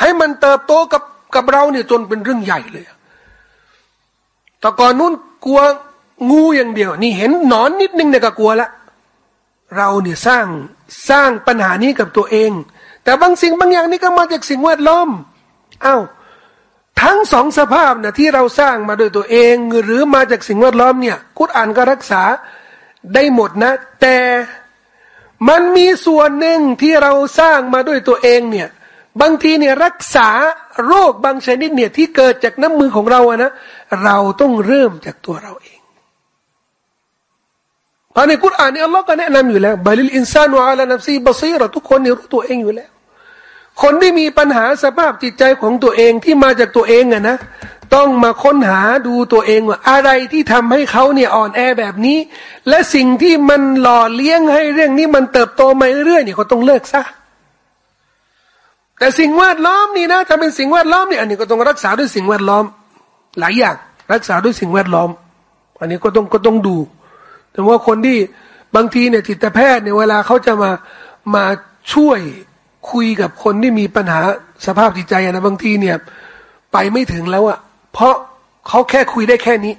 ให้มันเติบโตกับกับเราเนี่ยจนเป็นเรื่องใหญ่เลย แต่ก่อนนู้นกลัว งูอย่างเดียว นี่เห็นหนอนนิดนึงเนี่ยก็กลัวละ เราเนี่ยสร้างสร้างปัญหานี้กับตัวเอง แต่บางสิ่งบางอย่างนี่ก็มาจากสิ่งแวดล้อมอา้าวทั้งสองสภาพนะที่เราสร้างมาโดยตัวเอง หรือมาจากสิ่งแวดล้อมเนี่ยกุรอานก็รักษาได้หมดนะ แต่มันมีส่วนหนึ่งที่เราสร้างมาด้วยตัวเองเนี่ยบางทีเนี่ยรักษาโรคบางชนิดเนี่ยที่เกิดจากน้ำมือของเราอะนะเราต้องเริ่มจากตัวเราเอง เพราในกุรอานนี่อัลลอฮ์ก็แนะนำอยู่แล้วบาลิลอินซานุอาลานับซีบาซีรทุกคนนี่รู้ตัวเองอยู่แล้ว คนที่มีปัญหาสภาพจิตใจของตัวเองที่มาจากตัวเองอะนะต้องมาค้นหาดูตัวเองว่าอะไรที่ทำให้เขาเนี่ยอ่อนแอแบบนี้ และสิ่งที่มันหล่อเลี้ยงให้เรื่องนี้มันเติบโตมาเรื่อยๆเนี่ยเขาต้องเลิกซะแต่สิ่งแวดล้อมนี่นะถ้าเป็นสิ่งแวดล้อมเนี่ยอันนี้ก็ต้องรักษาด้วยสิ่งแวดล้อม หลายอย่าง รักษาด้วยสิ่งแวดล้อม อันนี้ก็ต้องก็ต้องดู แต่ว่าคนที่บางทีเนี่ยจิตแพทย์เนี่ยเวลาเขาจะมามาช่วยคุยกับคนที่มีปัญหาสภาพจิตใจนะบางทีเนี่ย ไปไม่ถึงแล้วอะเพราะเขาแค่คุยได้แค่นี้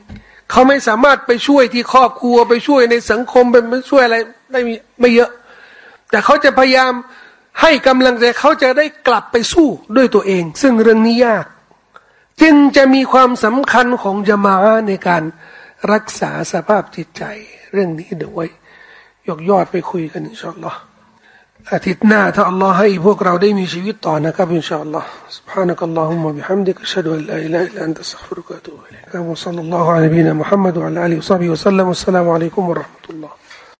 เขาไม่สามารถไปช่วยที่ครอบครัวไปช่วยในสังคมไปช่วยอะไรได้ไม่เยอะ แต่เขาจะพยายามให้กำลังใจเขาจะได้กลับไปสู้ด้วยตัวเอง ซึ่งเรื่องนี้ยาก จึงจะมีความสำคัญของจมาในการรักษาสภาพจิตใจ เรื่องนี้เดี๋ยวไว้ยกยอดไปคุยกันอินชาอัลลอฮ์อาทิตย์หน้าถ้าอัลลอฮ์ให้พวกเราได้มีชีวิตต่อนะครับอินชาอัลลอฮ์ سبحانك اللهم وبحمدك أشهد أن لا إله إلا أنت أستغفرك وأتوب إليك وصلى الله على نبينا محمد وعلى آله وصحبه وسلم والسلام عليكم ورحمة الله